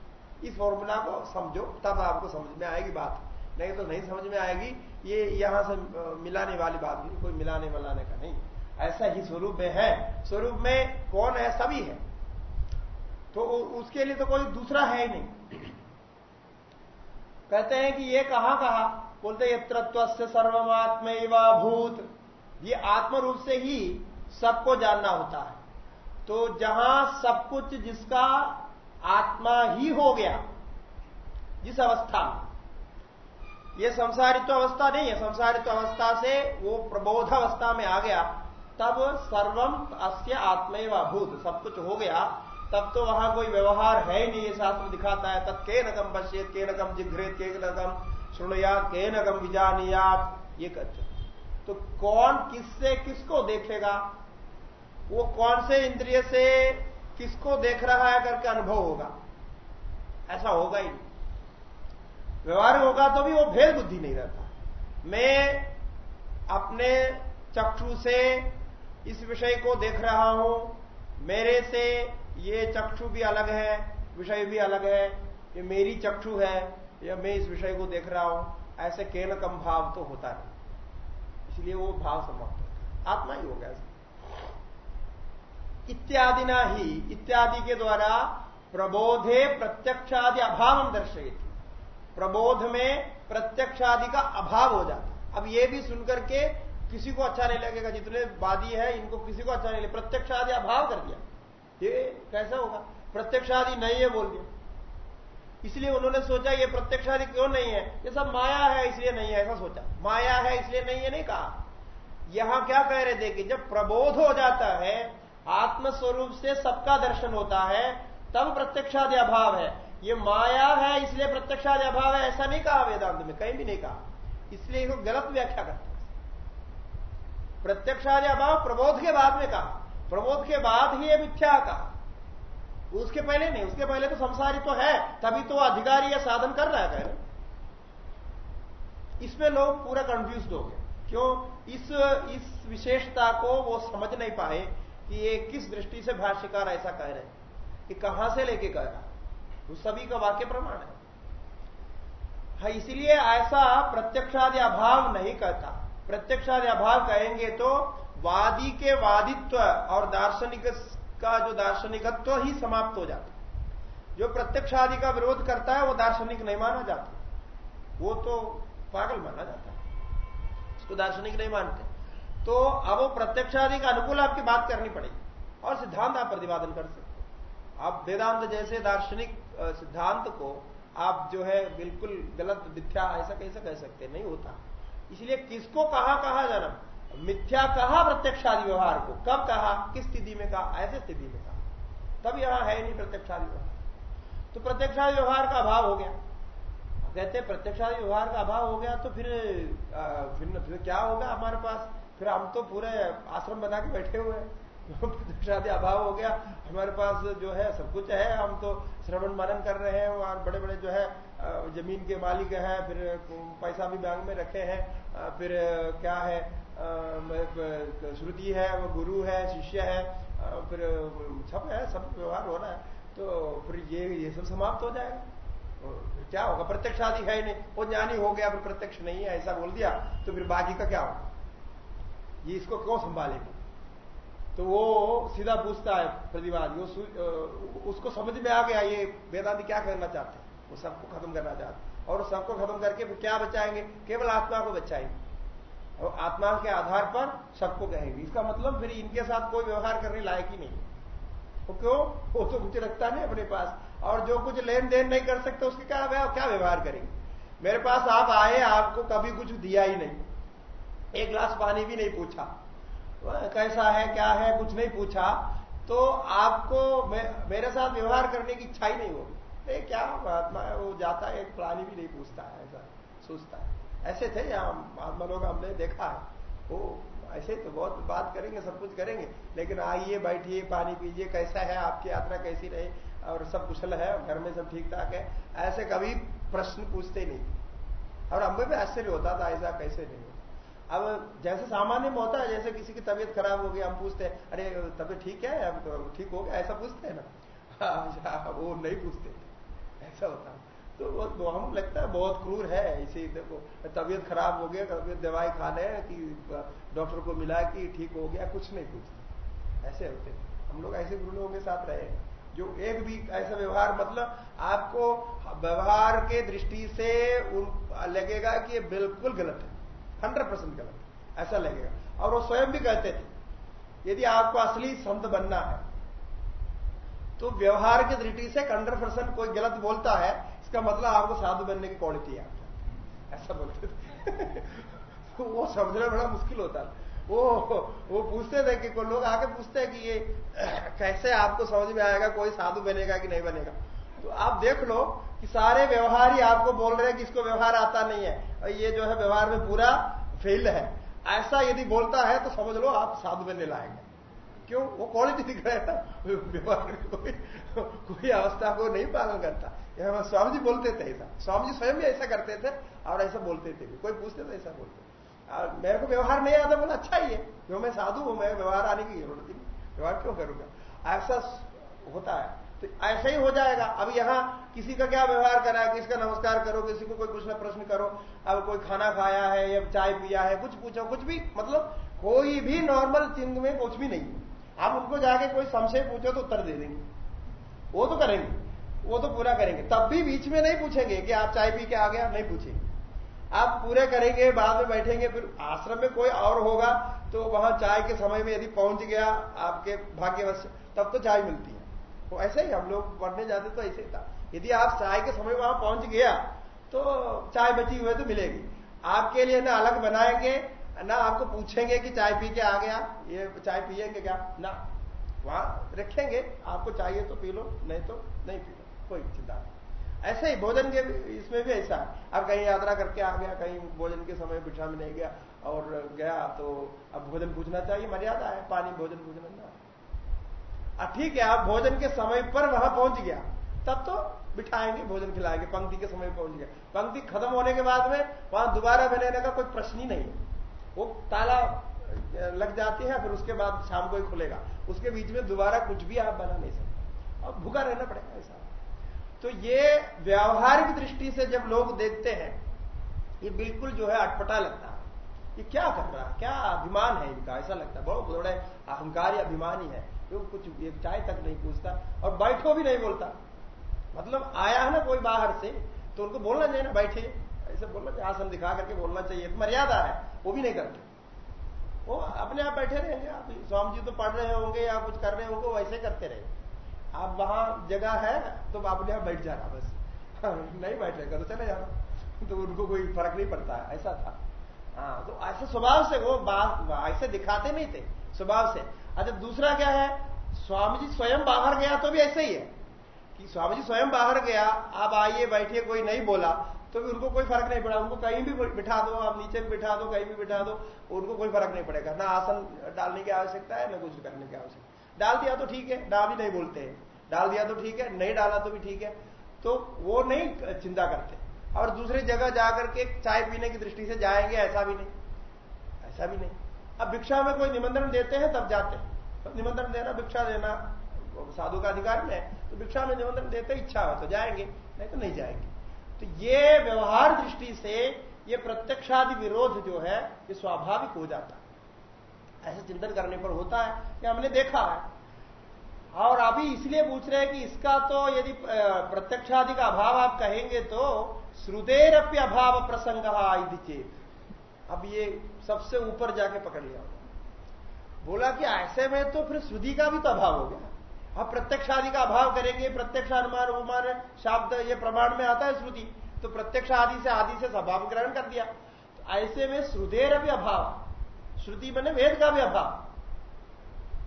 इस फॉर्मूला को समझो, तब आपको समझ में आएगी बात। नहीं तो नहीं समझ में आएगी, ये यहाँ से मिलाने वाली बात नहीं, कोई मिलाने मिलाने का नहीं। ऐसा ही स्वरूप में है। स्वरूप में कौन है? सभी है। तो उसके लिए तो कोई दूसरा है ही नहीं। कहते हैं कि ये कहाँ कहा? बोलते यत्रत्व से सर्वमात्म भूत। ये आत्म रूप से ही सबको जानना होता है। तो जहाँ सब कुछ जिसका आत्मा ही हो गया, जिस अवस्था ये संसारित्व अवस्था नहीं है। संसारित्व अवस्था से वो प्रबोध अवस्था में आ गया, तब सर्वम अस्य आत्मैव भूत, सब कुछ हो गया। तब तो वहाँ कोई व्यवहार है ही नहीं, ये शास्त्र दिखाता है। तब के नगम पश्येत के नकम जिघ्रेत के नकम सुनया के नकम विजानिया ये कहते तो कौन किससे किसको देखेगा? वो कौन से इंद्रिय से किसको देख रहा है करके अनुभव होगा? ऐसा होगा ही नहीं। व्यवहार होगा तो भी वो भेद बुद्धि नहीं रहता। मैं अपने चक्षु से इस विषय को देख रहा हूँ, मेरे से ये चक्षु भी अलग है, विषय भी अलग है, ये मेरी चक्षु है, या मैं इस विषय को देख रहा हूँ, ऐसे केन कम भाव तो होता नहीं। इसलिए वो भाव समाप्त होता आत्मा ही हो गया इत्यादि ना ही, इत्यादि के द्वारा प्रबोधे प्रत्यक्षादि अभाव दर्शयती। प्रबोध में प्रत्यक्षादि का अभाव हो जाता अब ये भी सुनकर के किसी को अच्छा नहीं लगेगा, जितने वादी है, इनको किसी को अच्छा नहीं लगे प्रत्यक्षादि अभाव कर दिया। ये कैसा होगा? प्रत्यक्षादि नहीं है बोल दिया। इसलिए उन्होंने सोचा, ये प्रत्यक्षादि क्यों नहीं है? ये सब माया है, इसलिए नहीं है, ऐसा सोचा। माया है, इसलिए नहीं है, नहीं कहा। यहाँ क्या कह रहे थे कि जब प्रबोध हो जाता है, आत्मस्वरूप से सबका दर्शन होता है, तब प्रत्यक्षादि अभाव है। ये माया है, इसलिए प्रत्यक्षादि अभाव है, ऐसा नहीं कहा वेदांत में, कहीं भी नहीं कहा। इसलिए इसको गलत व्याख्या करते प्रत्यक्षादि अभाव प्रबोध के बाद में कहा। प्रबोध के बाद ही ये मिथ्या कहा उसके पहले नहीं, उसके पहले तो संसारी तो है, तभी तो अधिकारी या साधन कर रहा है इसमें लोग पूरा कंफ्यूज हो गए। क्यों? इस इस विशेषता को वो समझ नहीं पाए कि ये किस दृष्टि से भाष्यकार ऐसा कह रहे हैं, कि कहाँ से लेके कह रहा वो सभी का वाक्य प्रमाण है। हाँ इसीलिए ऐसा प्रत्यक्षादि अभाव नहीं कहता। प्रत्यक्षादि अभाव कहेंगे तो वादी के वादित्व और दार्शनिक का जो दार्शनिकत्व ही समाप्त हो जाता जो प्रत्यक्ष आदि का विरोध करता है, वो दार्शनिक नहीं माना जाता। वो तो पागल माना जाता है। उसको दार्शनिक नहीं मानते। तो अब वो प्रत्यक्षादि का अनुकूल आपकी बात करनी पड़ेगी और सिद्धांत आप प्रतिपादन कर सकते आप वेदांत जैसे दार्शनिक सिद्धांत को आप जो है बिल्कुल गलत, मिथ्या ऐसा कैसे कह सकते नहीं होता। इसलिए किसको कहा कहा जन्म मिथ्या कहा प्रत्यक्षादि व्यवहार को? कब कहा? किस स्थिति में कहा? ऐसे स्थिति में कहा। तब यहाँ है नहीं प्रत्यक्षादि व्यवहार। तो प्रत्यक्षादि व्यवहार का अभाव हो गया। कहते प्रत्यक्षादि व्यवहार का अभाव हो गया तो फिर फिर, फिर क्या होगा हमारे पास? फिर हम तो पूरे आश्रम बना के बैठे हुए हैं। प्रत्यक्षादि अभाव हो गया। हमारे पास जो है सब कुछ है। हम तो श्रवण मनन कर रहे हैं और बड़े बड़े जो है ज़मीन के मालिक हैं। फिर पैसा भी बैंक में रखे हैं। फिर क्या है? श्रुति है, वो गुरु है, शिष्य है फिर, सब है, सब व्यवहार हो रहा है। तो फिर ये ये सब समाप्त हो जाएगा। क्या होगा? प्रत्यक्ष आदि है ही नहीं। वो ज्ञानी हो गया, फिर प्रत्यक्ष नहीं है, ऐसा बोल दिया तो फिर बाकी का क्या होगा? ये इसको क्यों संभालेंगे? तो वो सीधा पूछता है प्रतिवाद, वो उसको समझ में आ गया, ये वेदांति क्या करना चाहते हैं? वो सबको खत्म करना चाहते और सबको खत्म करके फिर क्या बचाएँगे? केवल आत्मा को बचाएँगे। और आत्मा के आधार पर सबको कहेंगे। इसका मतलब फिर इनके साथ कोई व्यवहार करने लायक ही नहीं वो क्यों? वो तो कुछ रखता नहीं अपने पास। और जो कुछ लेन देन नहीं कर सकते उसके क्या क्या व्यवहार करेंगे? मेरे पास आप आए आपको कभी कुछ दिया ही नहीं। एक गिलास पानी भी नहीं पूछा। कैसा है क्या है कुछ नहीं पूछा। तो आपको मे, मेरे साथ व्यवहार करने की इच्छा ही नहीं होगी। क्या महात्मा है वो जाता है एक प्राणी भी नहीं पूछता है ऐसा सोचता है। ऐसे थे यहाँ महात्मा लोग हमने देखा है। वो ऐसे तो बहुत बात करेंगे, सब कुछ करेंगे, लेकिन आइए, बैठिए, पानी पीजिए, कैसा है, आपकी यात्रा कैसी रही, और सब कुशल है घर में सब ठीक ठाक है। ऐसे कभी प्रश्न पूछते नहीं। और हमें भी आश्चर्य होता था, ऐसा कैसे नहीं अब जैसे सामान्य में होता है, जैसे किसी की तबीयत खराब हो गई, हम पूछते हैं, अरे, तबीयत ठीक है? अब तो ठीक हो गया, ऐसा पूछते हैं ना? अच्छा वो नहीं पूछते ऐसा होता तो वो हम लगता है, बहुत क्रूर है। इसी देखो, तबीयत खराब हो गया, तबीयत दवाई खा ले, कि, डॉक्टर को मिला कि ठीक हो गया, कुछ नहीं कुछ ऐसे होते हम लोग ऐसे गुरु लोगों के साथ रहे जो एक भी ऐसा व्यवहार मतलब आपको व्यवहार के दृष्टि से उन, लगेगा कि ये बिल्कुल गलत है। हंड्रेड परसेंट गलत ऐसा लगेगा। और वो स्वयं भी कहते थे यदि आपको असली संत बनना है तो व्यवहार की दृष्टि से हंड्रेड परसेंट कोई गलत बोलता है इसका मतलब आपको साधु बनने की क्वालिटी है। ऐसा बोलते थे। वो समझना बड़ा मुश्किल होता वो वो पूछते थे कि कोई लोग आके पूछते हैं कि ये, कैसे आपको समझ में आएगा कोई साधु बनेगा कि नहीं बनेगा? तो आप देख लो कि सारे व्यवहार ही आपको बोल रहे हैं कि इसको व्यवहार आता नहीं है। और ये जो है व्यवहार में पूरा फेल है। ऐसा यदि बोलता है तो समझ लो आप साधु बनने लाएँगे क्यों? वो क्वालिटी दिख रहा है व्यवहार कोई कोई अवस्था को नहीं पालन करता। स्वामी जी बोलते थे ऐसा। स्वामी जी स्वयं भी ऐसा करते थे और ऐसा बोलते थे कोई पूछते तो ऐसा बोलते। मेरे को व्यवहार नहीं आता, बोला अच्छा ही है। जो मैं साधु हूँ मैं व्यवहार आने की ज़रूरत ही नहीं। व्यवहार क्यों करूँगा? ऐसा होता है। तो ऐसा ही हो जाएगा। अब यहाँ किसी का क्या व्यवहार करा किसका नमस्कार करो? किसी को कोई कुछ ना प्रश्न करो। अब कोई खाना खाया है या चाय पिया है, कुछ पूछो, कुछ भी मतलब कोई भी नॉर्मल चिंग में कुछ भी नहीं। आप उनको जाके कोई संशय पूछो तो उत्तर दे देंगे। वो तो करेंगे। वो तो पूरा करेंगे। तब भी बीच में नहीं पूछेंगे कि आप चाय पी के आ गया नहीं पूछेंगे। आप पूरे करेंगे, बाद में बैठेंगे, फिर आश्रम में कोई और होगा तो वहाँ चाय के समय में यदि पहुँच गया आपके भाग्यवश, तब तो चाय मिलती है। तो ऐसे ही हम लोग पढ़ने जाते तो ऐसे ही था। यदि आप चाय के समय वहाँ पहुँच गया तो चाय बची हुई तो मिलेगी। आपके लिए ना अलग बनाएँगे, ना आपको पूछेंगे कि चाय पी के आ गया, ये चाय पिएँगे क्या? ना। वहाँ रखेंगे, आपको चाहिए तो पी लो, नहीं तो नहीं पी कोई चिंता नहीं। ऐसे ही भोजन के इसमें भी ऐसा है। अब कहीं यात्रा करके आ गया, कहीं भोजन के समय बिठा में नहीं गया और गया तो अब भोजन पूछना चाहिए, मर्यादा है, पानी भोजन पूछना ना। ठीक है, आप भोजन के समय पर वहाँ पहुँच गया, तब तो बिठाएँगे, भोजन खिलाएँगे, पंक्ति के समय पहुँच गया। पंक्ति खत्म होने के बाद में वहाँ दोबारा बनाने का कोई प्रश्न ही नहीं है। वो ताला लग जाती है, फिर उसके बाद शाम को ही खुलेगा। उसके बीच में दोबारा कुछ भी आप बना नहीं सकते। और भूखा रहना पड़ेगा ऐसा। तो ये व्यावहारिक दृष्टि से जब लोग देखते हैं, ये बिल्कुल जो है अटपटा लगता है। ये क्या कर रहा है? क्या अभिमान है इनका? ऐसा लगता है, बहुत बड़े अहंकारी अभिमानी है। जो कुछ चाय तक नहीं पूछता और बैठो भी नहीं बोलता। मतलब आया है ना कोई बाहर से तो उनको बोलना चाहिए ना, बैठे। ऐसे बोलना चाहिए, आसन दिखा करके बोलना चाहिए। तो मर्यादा है, वो भी नहीं करते। वो अपने आप बैठे रहेंगे। आप स्वामी जी तो पढ़ रहे होंगे या कुछ कर रहे होंगे वैसे करते रहेंगे आप वहाँ जगह है तो आप बैठ जाना बस। नहीं बैठ रहेगा तो चले जाना। तो उनको कोई फ़र्क नहीं पड़ता है ऐसा था। हाँ तो ऐसे स्वभाव से वो बात ऐसे दिखाते नहीं थे, स्वभाव से। अच्छा दूसरा क्या है? स्वामी जी स्वयं बाहर गया तो भी ऐसे ही है। कि स्वामी जी स्वयं बाहर गया, आप आइए, बैठिए, कोई नहीं बोला तो भी उनको कोई फ़र्क नहीं पड़ा। उनको कहीं भी बिठा दो, आप नीचे भी बिठा दो, कहीं भी बिठा दो, उनको कोई फ़र्क नहीं पड़ेगा। ना आसन डालने की आवश्यकता है, ना कुछ करने की आवश्यकता। डाल दिया तो ठीक है ना भी नहीं बोलते। हैं डाल दिया तो ठीक है, नहीं डाला तो भी ठीक है। तो वो नहीं चिंता करते। और दूसरी जगह जाकर के चाय पीने की दृष्टि से जाएँगे, ऐसा भी नहीं। ऐसा भी नहीं। अब भिक्षा में कोई निमंत्रण देते हैं, तब जाते हैं। तो निमंत्रण देना, भिक्षा देना साधु का अधिकार में है तो भिक्षा में निमंत्रण देते इच्छा हो तो जाएँगे, नहीं तो नहीं जाएँगे। तो ये व्यवहार दृष्टि से ये प्रत्यक्षादि विरोध जो है, ये स्वाभाविक हो जाता है। ऐसे चिंतन करने पर होता है कि हमने देखा है। और अभी इसलिए पूछ रहे हैं कि इसका तो यदि प्रत्यक्षादि का अभाव आप कहेंगे तो श्रुदेरप्य अभाव प्रसंग चेत। अब ये सबसे ऊपर जाके पकड़ लिया। बोला कि ऐसे में तो फिर श्रुति का भी तो अभाव हो गया। अब प्रत्यक्ष आदि का अभाव करेंगे प्रत्यक्ष अनुमान उपमान शब्द, ये प्रमाण में आता है श्रुति। तो प्रत्यक्ष आदि से आदि से स्वभाव ग्रहण कर दिया। तो ऐसे में श्रुदेर भी अभाव, श्रुति बने वेद का भी अभाव।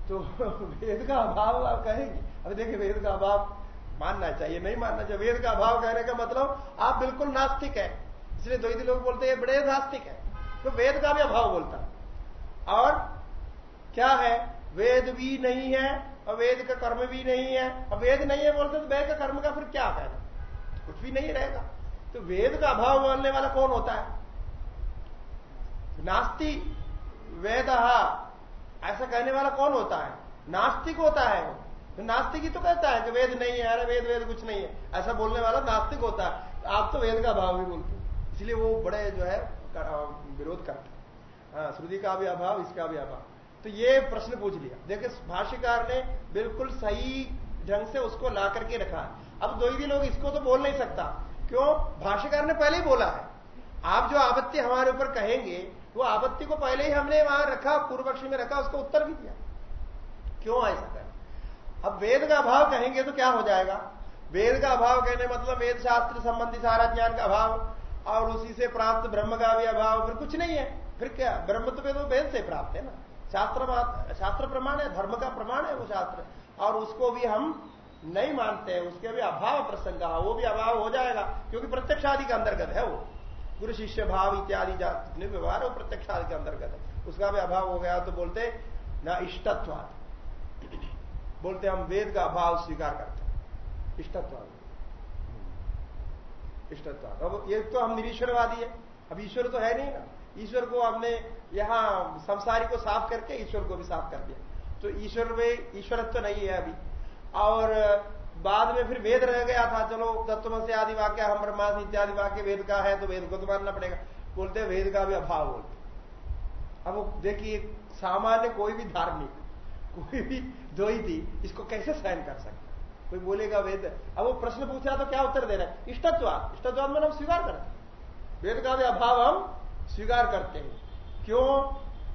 तो वेद का अभाव आप कहेंगे। अभी देखिए, वेद का अभाव मानना चाहिए, नहीं मानना चाहिए। वेद का अभाव कहने का मतलब आप बिल्कुल नास्तिक है। इसलिए द्वैती लोग बोलते हैं बड़े नास्तिक है। तो वेद का भी अभाव बोलता और क्या है? वेद भी नहीं है और वेद का कर्म भी नहीं है। और वेद नहीं है बोलते तो वेद का कर्म का फिर क्या फ़ायदा? कुछ भी नहीं रहेगा। तो वेद का अभाव बोलने वाला कौन होता है? नास्ति वेद ऐसा कहने वाला कौन होता है? नास्तिक होता है तो नास्तिक ही तो कहता है कि वेद नहीं है, अरे वेद वेद कुछ नहीं है। ऐसा बोलने वाला नास्तिक होता है। आप तो वेद का भाव भी बोलते इसलिए वो बड़े जो है विरोध करते हाँ। श्रुति का भी अभाव, इसका भी अभाव। तो ये प्रश्न पूछ लिया। देखिए, भाष्यकार ने बिल्कुल सही ढंग से उसको ला करके रखा अब द्वैदी लोग इसको तो बोल नहीं सकता। क्यों? भाष्यकार ने पहले ही बोला है। आप जो आपत्ति हमारे ऊपर कहेंगे वो आपत्ति को पहले ही हमने वहाँ रखा पूर्व पक्षी में रखा, उसका उत्तर भी दिया। क्यों ऐसा करें अब वेद का अभाव कहेंगे तो क्या हो जाएगा? वेद का अभाव कहने मतलब वेद शास्त्र संबंधी सारा ज्ञान का अभाव, और उसी से प्राप्त ब्रह्म का भी अभाव, फिर कुछ नहीं है। फिर क्या? ब्रह्म तो वेद वेद से प्राप्त है ना। शास्त्र शास्त्र प्रमाण है, धर्म का प्रमाण है वो शास्त्र। और उसको भी हम नहीं मानते हैं, उसके भी अभाव प्रसंग वो भी अभाव हो जाएगा, क्योंकि प्रत्यक्ष आदि के अंतर्गत है वो। गुरु शिष्य भाव इत्यादि जितने व्यवहार है वो प्रत्यक्षादि के अंतर्गत है। उसका भी अभाव हो गया तो बोलते, न इष्टत्व बोलते, हम वेद का अभाव स्वीकार करते हैं। इष्टत्व इष्टत्व अब ये तो हम निरीश्वरवादी है। अब ईश्वर तो है नहीं ना। ईश्वर को हमने यहाँ संसारी को साफ़ करके ईश्वर को भी साफ़ कर दिया। तो ईश्वर में ईश्वरत्व तो नहीं है अभी। और बाद में फिर वेद रह गया था, चलो तत्व से आदि वाक्य हम ब्रह्मास इत्यादि वाक्य वेद का है तो वेद को तो मानना पड़ेगा। बोलते वेद का भी अभाव बोलते अब देखिए, सामान्य कोई भी धार्मिक, कोई भी द्वैती, इसको कैसे सहन कर सकता कोई बोलेगा वेद, अब वो प्रश्न पूछा तो क्या उत्तर दे रहा है? इष्टत्वाद इष्टत्वाद में हम स्वीकार करते वेद का भी अभाव हम स्वीकार करते हैं। क्यों?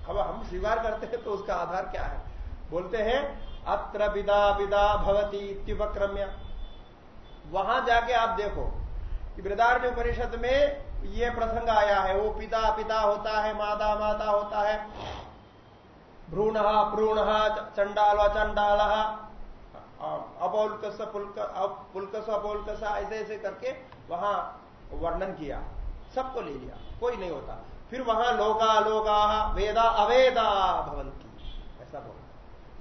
अब हम स्वीकार करते हैं तो उसका आधार क्या है? बोलते हैं अत्र विदा विदा भवती इत्युपक्रम्य। वहाँ जाके आप देखो कि वृदारण्य परिषद में ये प्रसंग आया है, वो पिता पिता होता है, माता माता होता है। भ्रूण भ्रूण चंडाल चंडाल, अपौलकस पुलकस अपौलकस, ऐसे ऐसे करके वहाँ वर्णन किया। सबको ले लिया, कोई नहीं होता। फिर वहाँ लोका लोका वेदा अवेदा भवंती ऐसा बोल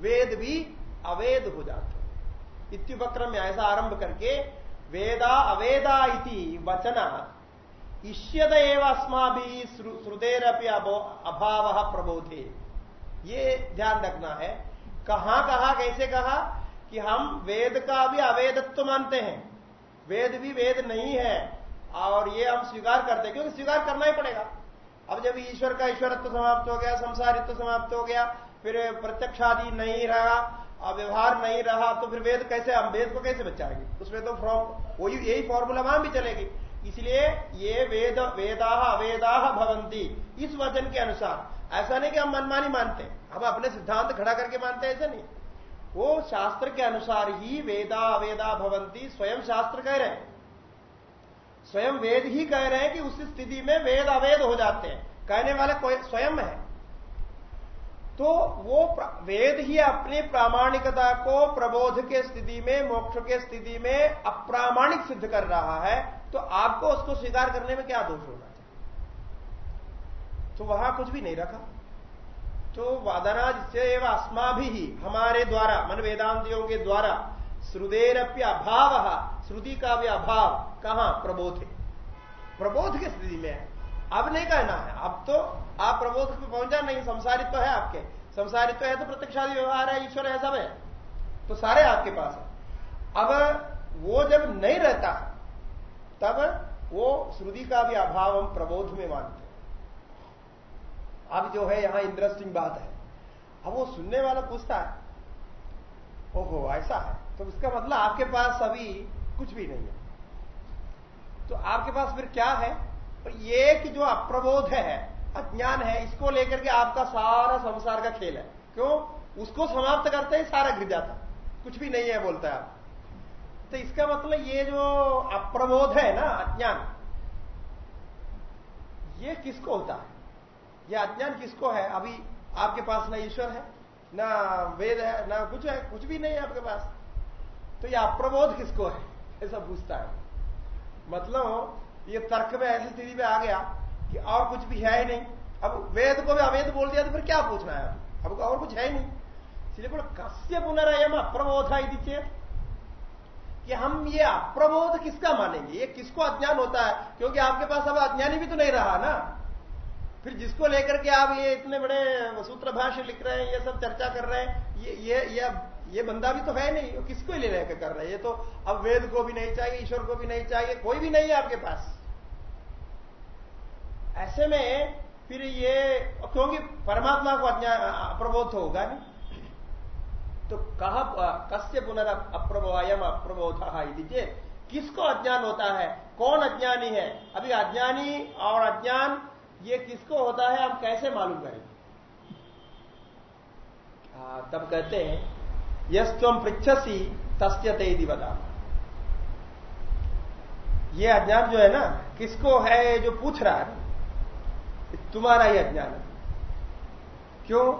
वेद भी अवेद हो जाते इत्युपक्रम में ऐसा आरंभ करके वेदा अवेदा इति वचना इष्यद एवं अस्मा भी श्रुतेरपि अभाव प्रबोधे। ये ध्यान रखना है। कहाँ, कहा, कैसे कहा? कि हम वेद का भी अवेदत्व मानते हैं। वेद भी वेद नहीं है। और ये हम स्वीकार करते हैं, क्योंकि स्वीकार करना ही पड़ेगा। अब जब ईश्वर का ईश्वरत्व समाप्त हो गया, संसारित्व समाप्त हो गया फिर प्रत्यक्षादि नहीं रहा और व्यवहार नहीं रहा तो फिर वेद कैसे, हम वेद को कैसे बचाएँगे? उसमें तो फॉर्म वही, यही फॉर्मूला वहाँ भी चलेगी। इसलिए ये वेद, वेदा अवेदा भवंती इस वचन के अनुसार। ऐसा नहीं कि हम मनमानी मानते हम अपने सिद्धांत खड़ा करके मानते ऐसा नहीं। वो शास्त्र के अनुसार ही वेदा अवेदा भवंती स्वयं शास्त्र कह रहे हैं। स्वयं वेद ही कह रहे हैं कि उस स्थिति में वेद अवेद हो जाते हैं। कहने वाला कोई स्वयं है? तो वो वेद ही अपनी प्रामाणिकता को प्रबोध के स्थिति में, मोक्ष के स्थिति में अप्रामाणिक सिद्ध कर रहा है तो आपको उसको स्वीकार करने में क्या दोष होना चाहिए? तो वहाँ कुछ भी नहीं रखा। तो वादनाज से एवं अस्मा भी हमारे द्वारा, मन वेदांतियों के द्वारा श्रुदेरप्य अभाव, श्रुति का भी अभाव, कहाँ? प्रबोध। प्रबोध की स्थिति में है। अब नहीं कहना है। अब तो आप प्रबोध पे पहुँचा नहीं संसारित्व तो है आपके। संसारित्व तो है तो प्रत्यक्षादि व्यवहार है, ईश्वर है, सब है। तो सारे आपके पास है। अब वो जब नहीं रहता, तब वो श्रुति का भी अभाव हम प्रबोध में मानते अब जो है, यहाँ इंटरेस्टिंग बात है। अब वो सुनने वाला पूछता है, ओहो, ऐसा है? तो इसका मतलब आपके पास अभी कुछ भी नहीं है। तो आपके पास फिर क्या है? तो ये कि जो अप्रबोध है अज्ञान है, इसको लेकर के आपका सारा संसार का खेल है। क्यों? उसको समाप्त करते ही सारा गिर जाता कुछ भी नहीं है, बोलता है आप। तो इसका मतलब ये जो अप्रबोध है ना, अज्ञान, ये किसको होता है? ये अज्ञान किसको है? अभी आपके पास ना ईश्वर है, ना वेद है, ना कुछ है, कुछ भी नहीं है आपके पास। तो ये अप्रबोध किसको है? ऐसा पूछता है। मतलब ये तर्क में, ऐसी स्थिति में आ गया। कि और कुछ भी है ही नहीं। अब वेद को भी अवेद बोल दिया तो फिर क्या पूछना है? अब और कुछ है ही नहीं। इसलिए बोला कस्य पुनरयम अप्रबोध यदि चेत। कि हम ये अप्रबोध किसका मानेंगे? ये किसको अज्ञान होता है? क्योंकि आपके पास अब अज्ञानी भी तो नहीं रहा ना। फिर जिसको लेकर के आप ये इतने बड़े सूत्र भाष्य लिख रहे हैं ये सब चर्चा कर रहे हैं ये ये ये, ये बंदा भी तो है नहीं। किसको ले लेकर कर रहे हैं? ये तो अब वेद को भी नहीं चाहिए ईश्वर को भी नहीं चाहिए कोई भी नहीं है आपके पास। ऐसे में फिर ये क्योंकि परमात्मा को अज्ञान प्रबोध तो होगा नहीं तो कहा, कस्य पुनर अप्रबोयम अप्रबोध चेत, किसको अज्ञान होता है? कौन अज्ञानी है? अभी अज्ञानी और अज्ञान, ये किसको होता है हम कैसे मालूम करेंगे? तब कहते हैं यम पृछसी तस्यते यदि बता ये अज्ञान जो है ना, किसको है जो पूछ रहा है तुम्हारा ही अज्ञान है। क्यों?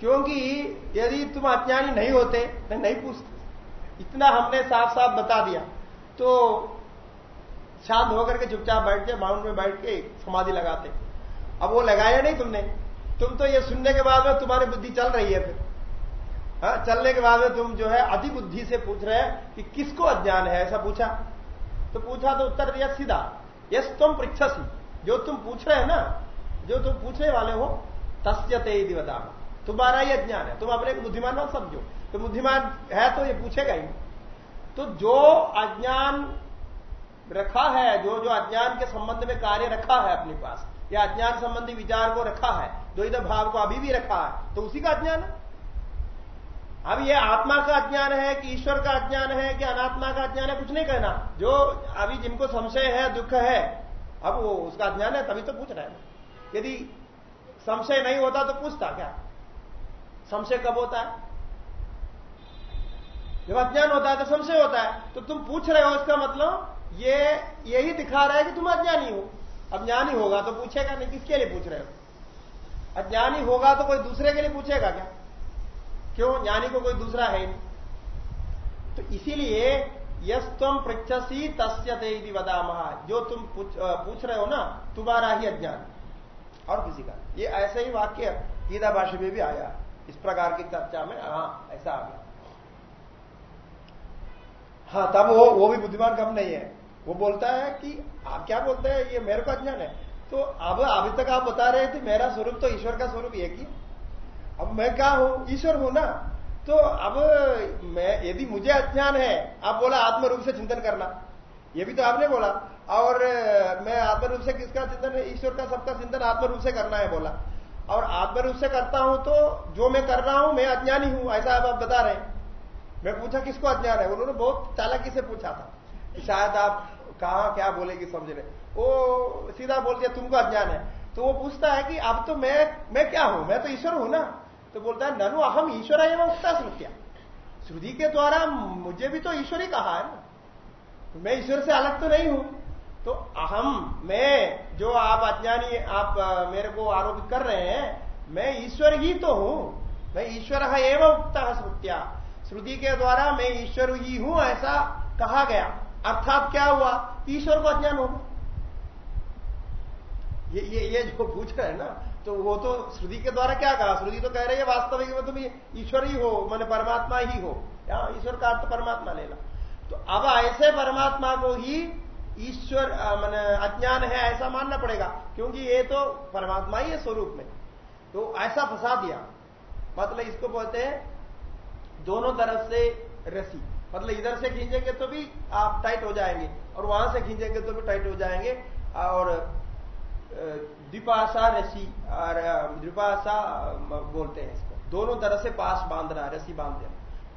क्योंकि यदि तुम अज्ञानी नहीं होते, मैं नहीं पूछते। इतना हमने साफ़ साफ़ बता दिया। तो शांत होकर के चुपचाप बैठ के माउंट में बैठ के समाधि लगाते। अब वो लगाया नहीं तुमने। तुम तो ये सुनने के बाद में तुम्हारी बुद्धि चल रही है फिर। हा? चलने के बाद में तुम जो है अति बुद्धि से पूछ रहे हैं कि किसको अज्ञान है? ऐसा पूछा। तो पूछा तो उत्तर दिया सीधा। यस तुम पृछसी जो तुम पूछ रहे हैं ना जो तुम पूछने वाले हो तस्यते यदि बता तुम्हारा ही अज्ञान है, तुम अपने बुद्धिमान मत समझो। तो बुद्धिमान है तो ये पूछेगा ही। तो जो अज्ञान रखा है, जो जो अज्ञान के संबंध में कार्य रखा है अपने पास, या अज्ञान संबंधी विचार को रखा है, द्वैत भाव को अभी भी रखा है तो उसी का अज्ञान है। अब ये आत्मा का अज्ञान है कि ईश्वर का अज्ञान है कि अनात्मा का अज्ञान है, कुछ नहीं कहना। जो अभी जिनको संशय है, दुख है, अब वो उसका अज्ञान है, तभी तो पूछ रहे हैं। यदि संशय नहीं होता तो पूछता क्या? संशय कब होता है? जब अज्ञान होता है तो संशय होता है। तो तुम पूछ रहे हो इसका मतलब ये यही दिखा रहा है कि तुम अज्ञानी हो। अज्ञानी होगा तो पूछेगा नहीं किसके लिए पूछ रहे हो? अज्ञानी होगा तो कोई दूसरे के लिए पूछेगा क्या? क्यों? ज्ञानी को कोई दूसरा है नहीं। तो इसीलिए यस तुम पृछसी तस्य वदामहा जो तुम पूछ, पूछ रहे हो ना तुम्हारा ही अज्ञान। और किसी का ये ऐसे ही वाक्य गीता भाषा में भी आया। इस प्रकार की चर्चा में हाँ ऐसा आ गया। हाँ तब वो वो भी बुद्धिमान कम नहीं है। वो बोलता है कि, आप क्या बोलते हैं? ये मेरे को अज्ञान है। तो अब, अभी तक आप बता रहे थे, मेरा स्वरूप तो ईश्वर का स्वरूप एक ही अब मैं क्या हूँ? ईश्वर हूँ ना। तो अब मैं, यदि मुझे अज्ञान है, आप बोला आत्म रूप से चिंतन करना। ये भी तो आपने बोला। और मैं आत्म रूप से किसका चिंतन ईश्वर का सबका चिंतन आत्म रूप से करना है बोला। और आत्म रूप से करता हूँ तो जो मैं कर रहा हूँ, मैं अज्ञानी हूँ, ऐसा आप बता रहे हैं। मैं पूछा, किसको अज्ञान है? उन्होंने बहुत चालाकी से पूछा था शायद आप कहा, क्या बोलेगी समझ रहे वो सीधा बोल दिया, तुमको अज्ञान है। तो वो पूछता है कि, अब तो मैं मैं क्या हूँ? मैं तो ईश्वर हूँ ना? तो बोलता है, ननु अहम ईश्वर है उगता श्रुतिया। श्रुति के द्वारा मुझे भी तो ईश्वर ही कहा है ना। तो मैं ईश्वर से अलग तो नहीं हूँ। तो अहम, मैं, जो आप अज्ञानी, आप मेरे को आरोपित कर रहे हैं, मैं ईश्वर ही तो हूँ। मैं ईश्वर है एवं उगता श्रुतिया। श्रुति के द्वारा मैं ईश्वर ही हूँ, ऐसा कहा गया। अर्थात क्या हुआ? ईश्वर को अज्ञान होगा ये ये ये जो पूछ रहे हैं ना तो वो तो श्रुति के द्वारा क्या कहा? श्रुति तो कह रही है, वास्तविक में तुम ईश्वर ही हो, मैंने परमात्मा ही हो। या ईश्वर का अर्थ परमात्मा लेना तो अब ऐसे परमात्मा को ही ईश्वर मैंने अज्ञान है, ऐसा मानना पड़ेगा, क्योंकि ये तो परमात्मा ही है स्वरूप में। तो ऐसा फंसा दिया। मतलब इसको बोलते हैं, दोनों तरफ़ से रसी मतलब इधर से खींचेंगे तो भी आप टाइट हो जाएँगे, और वहाँ से खींचेंगे तो भी टाइट हो जाएँगे। और द्विपाशा रसी और द्विपाशा बोलते हैं इसको। दोनों तरह से पास बांधना रसी बाँध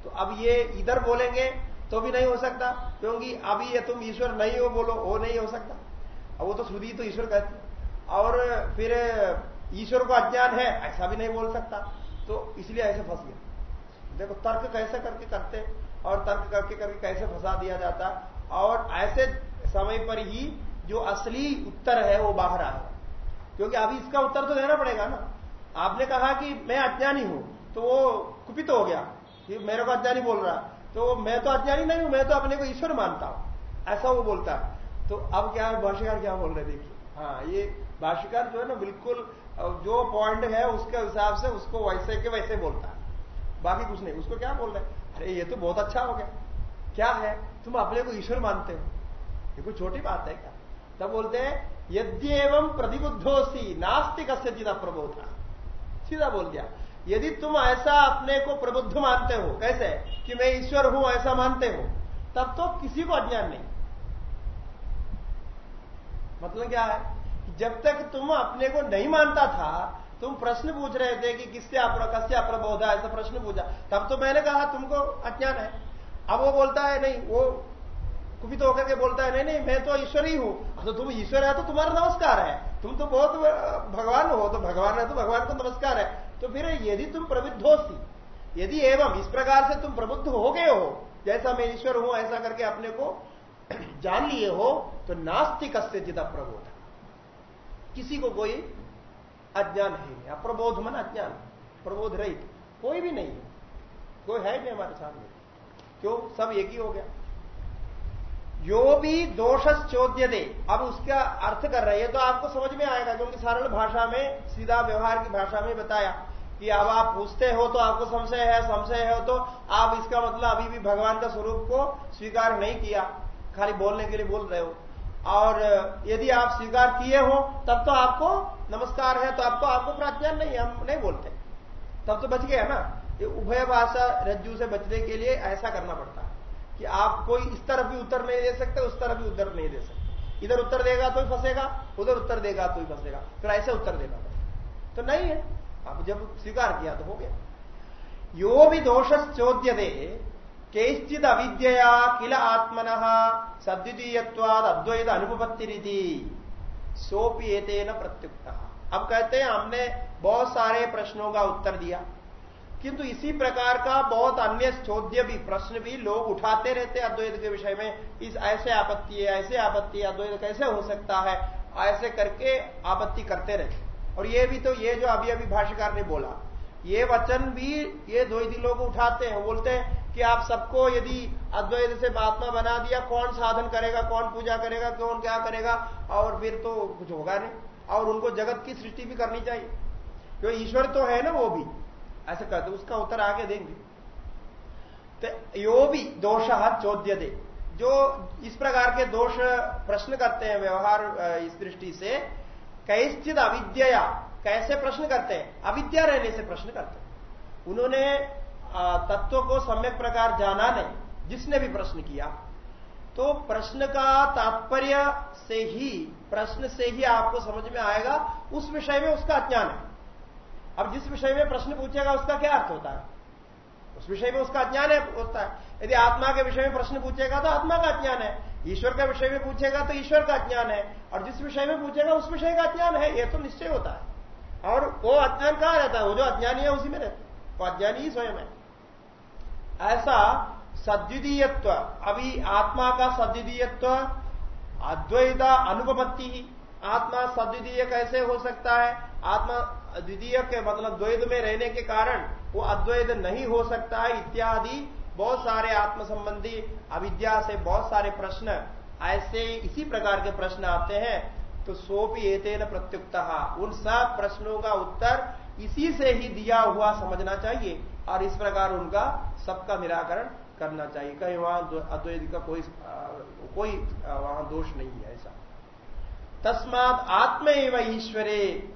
तो अब ये इधर बोलेंगे तो भी नहीं हो सकता, क्योंकि अभी ये तुम ईश्वर नहीं हो बोलो, वो नहीं हो सकता। अब वो तो श्रुति तो ईश्वर कहती और फिर ईश्वर को अज्ञान है, ऐसा भी नहीं बोल सकता। तो इसलिए ऐसे फंस गया। देखो, तर्क कैसे करके करते और तर्क करके करके कैसे फंसा दिया जाता। और ऐसे समय पर ही जो असली उत्तर है, वो बाहर आएगा क्योंकि अभी इसका उत्तर तो देना पड़ेगा ना। आपने कहा कि मैं अज्ञानी हूँ तो वो कुपित तो हो गया कि मेरे को अज्ञानी बोल रहा तो मैं तो अज्ञानी नहीं हूँ, मैं तो अपने को ईश्वर मानता हूँ। ऐसा वो बोलता है। तो अब क्या है, भाष्यकार क्या बोल रहे देखिए। हाँ ये भाष्यकार जो है ना, बिल्कुल जो पॉइंट है, उसके हिसाब से उसको वैसे के वैसे बोलता है। बाकी कुछ नहीं, उसको क्या बोल रहे अरे, ये तो बहुत अच्छा हो गया। क्या है? तुम अपने को ईश्वर मानते हो। ये कोई छोटी बात है क्या? तब बोलते हैं, यद्यव प्रतिबुद्धोसी नास्तिक से जिदा प्रबोधा। सीधा बोल दिया, यदि तुम ऐसा अपने को प्रबुद्ध मानते हो, कैसे? कि मैं ईश्वर हूँ, ऐसा मानते हो, तब तो किसी को अज्ञान नहीं। मतलब क्या है? जब तक तुम अपने को नहीं मानता था, तुम प्रश्न पूछ रहे थे कि किससे कस्य अप्रबोधा ऐसा प्रश्न पूछा, तब तो मैंने कहा, तुमको अज्ञान है। अब वो बोलता है, नहीं, वो कुपित तो होकर के बोलता है, नहीं नहीं, मैं तो ईश्वर ही। हूँ तो तुम ईश्वर है तो तुम्हारा नमस्कार है। तुम तो बहुत, भगवान हो तो भगवान है तो भगवान को नमस्कार है। तो फिर यदि तुम प्रबुद्धोस्ती यदि एवं इस प्रकार से तुम प्रबुद्ध हो गए हो, जैसा मैं ईश्वर हूँ, ऐसा करके अपने को जान लिए हो तो नास्तिक से जिदा प्रबोध किसी को कोई अज्ञान है अप्रबोध मन अज्ञान, प्रबोध रहित। कोई भी नहीं है। कोई है नहीं हमारे सामने। क्यों? सब एक ही हो गया। जो भी दोष चौद्य दे अब उसका अर्थ कर रहे हैं तो आपको समझ में आएगा, क्योंकि सरल भाषा में, सीधा व्यवहार की भाषा में बताया। कि अब आप पूछते हो तो आपको संशय है संशय है तो आप इसका मतलब अभी भी भगवान का स्वरूप को स्वीकार नहीं किया, खाली बोलने के लिए बोल रहे हो। और यदि आप स्वीकार किए हो, तब तो आपको नमस्कार है तो आपको आपको प्राज्ञान नहीं, हम नहीं बोलते। तब तो बच गया ना। ये उभय भाषा रज्जू से बचने के लिए ऐसा करना पड़ता है कि आप कोई इस तरफ़ भी उत्तर नहीं दे सकते, उस तरफ़ भी उत्तर नहीं दे सकते। इधर उत्तर देगा तो ही फंसेगा, उधर उत्तर देगा तो ही फंसेगा, फिर ऐसे उत्तर देना पड़ेगा तो नहीं है। आप जब स्वीकार किया तो हो गया। यो भी दोष चौद्य दे केश्चित अविद्या किल आत्मन सद्वितीयवाद अद्वैत अनुपत्ति सोपी एतेन प्रत्युक्त। अब कहते हैं, हमने बहुत सारे प्रश्नों का उत्तर दिया। किंतु इसी प्रकार का बहुत अन्य चौद्य भी, प्रश्न भी लोग उठाते रहते अद्वैत के विषय में, इस ऐसे आपत्ति है, ऐसे आपत्ति है, अद्वैत कैसे हो सकता है, ऐसे करके आपत्ति करते रहते और ये भी तो ये जो अभी अभी भाष्यकार ने बोला, ये वचन भी ये द्वैती लोग उठाते हैं, बोलते हैं कि आप सबको यदि अद्वैत से आत्मा बना दिया, कौन साधन करेगा, कौन पूजा करेगा, कौन क्या करेगा, और फिर तो कुछ होगा नहीं, और उनको जगत की सृष्टि भी करनी चाहिए। क्योंकि ईश्वर तो है ना वो भी, ऐसे कहते उसका उत्तर आगे देंगे। तो यो भी दोष चौद्य दे जो इस प्रकार के दोष प्रश्न करते हैं व्यवहार इस दृष्टि से कैश्चित अविद्या कैसे प्रश्न करते हैं? अविद्या रहने से प्रश्न करते हैं। उन्होंने तत्व को सम्यक प्रकार जाना नहीं, जिसने भी प्रश्न किया। तो प्रश्न का तात्पर्य से ही, प्रश्न से ही आपको समझ में आएगा, उस विषय में उसका अज्ञान है। अब जिस विषय में प्रश्न पूछेगा, उसका क्या अर्थ होता है? उस विषय में उसका अज्ञान है, होता है। यदि आत्मा के विषय में प्रश्न पूछेगा तो आत्मा का अज्ञान है। ईश्वर का विषय में पूछेगा तो ईश्वर का अज्ञान है, और जिस विषय में पूछेगा उस विषय का अज्ञान है यह तो निश्चय होता है। और वो अज्ञान कहाँ रहता है? वो जो अज्ञानी है, उसी में रहता है। वो अज्ञानी ही स्वयं है। ऐसा सद्वितीयत्व अभी आत्मा का सद्वितीयत्व अद्वैत अनुपत्ति ही। आत्मा सद्वितीय कैसे हो सकता है? आत्मा द्वितीय के मतलब द्वैत में रहने के कारण वो अद्वैत नहीं हो सकता है, इत्यादि बहुत सारे आत्म संबंधी अविद्या से बहुत सारे प्रश्न ऐसे इसी प्रकार के प्रश्न आते हैं तो सोपी एतेन प्रत्युक्त। उन सब प्रश्नों का उत्तर इसी से ही दिया हुआ समझना चाहिए और इस प्रकार उनका सबका निराकरण करना चाहिए। कहीं वहाँ अद्वैत का कोई कोई वहाँ दोष नहीं है ऐसा। तस्मात आत्म एवं ईश्वरे,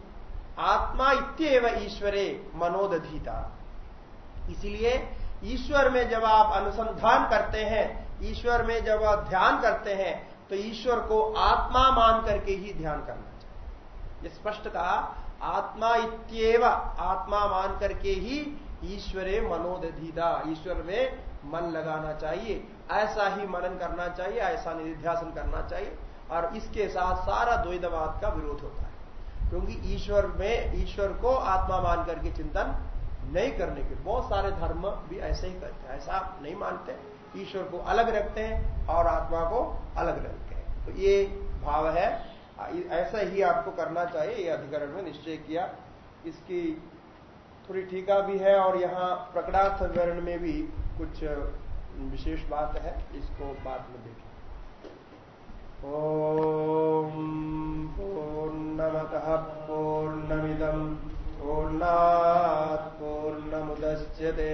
आत्मा इत्यव ईश्वरे मनोदधीता। इसलिए ईश्वर में जब आप अनुसंधान करते हैं ईश्वर में जब ध्यान करते हैं तो ईश्वर को आत्मा मान करके ही ध्यान करना चाहिए। स्पष्ट कहा, आत्मा इत्येव, आत्मा मान करके ही ईश्वरे मनोदधीता, ईश्वर में मन लगाना चाहिए। ऐसा ही मनन करना चाहिए, ऐसा निध्यासन करना चाहिए, और इसके साथ सारा द्वैतवाद का विरोध होता है। क्योंकि ईश्वर में, ईश्वर को आत्मा मान करके चिंतन नहीं करने के बहुत सारे धर्म भी ऐसे ही करते ऐसा नहीं मानते। ईश्वर को अलग रखते हैं और आत्मा को अलग रखते हैं। तो ये भाव है। ऐसा ही आपको करना चाहिए, ये अधिकरण में निश्चय किया। इसकी थोड़ी ठीका भी है और यहाँ प्रकटार्थ विवरण में भी कुछ विशेष बात है। इसको बाद में देखें। ॐ पूर्णमतः पूर्णमिदम् पूर्णात् पूर्णमुदश्यते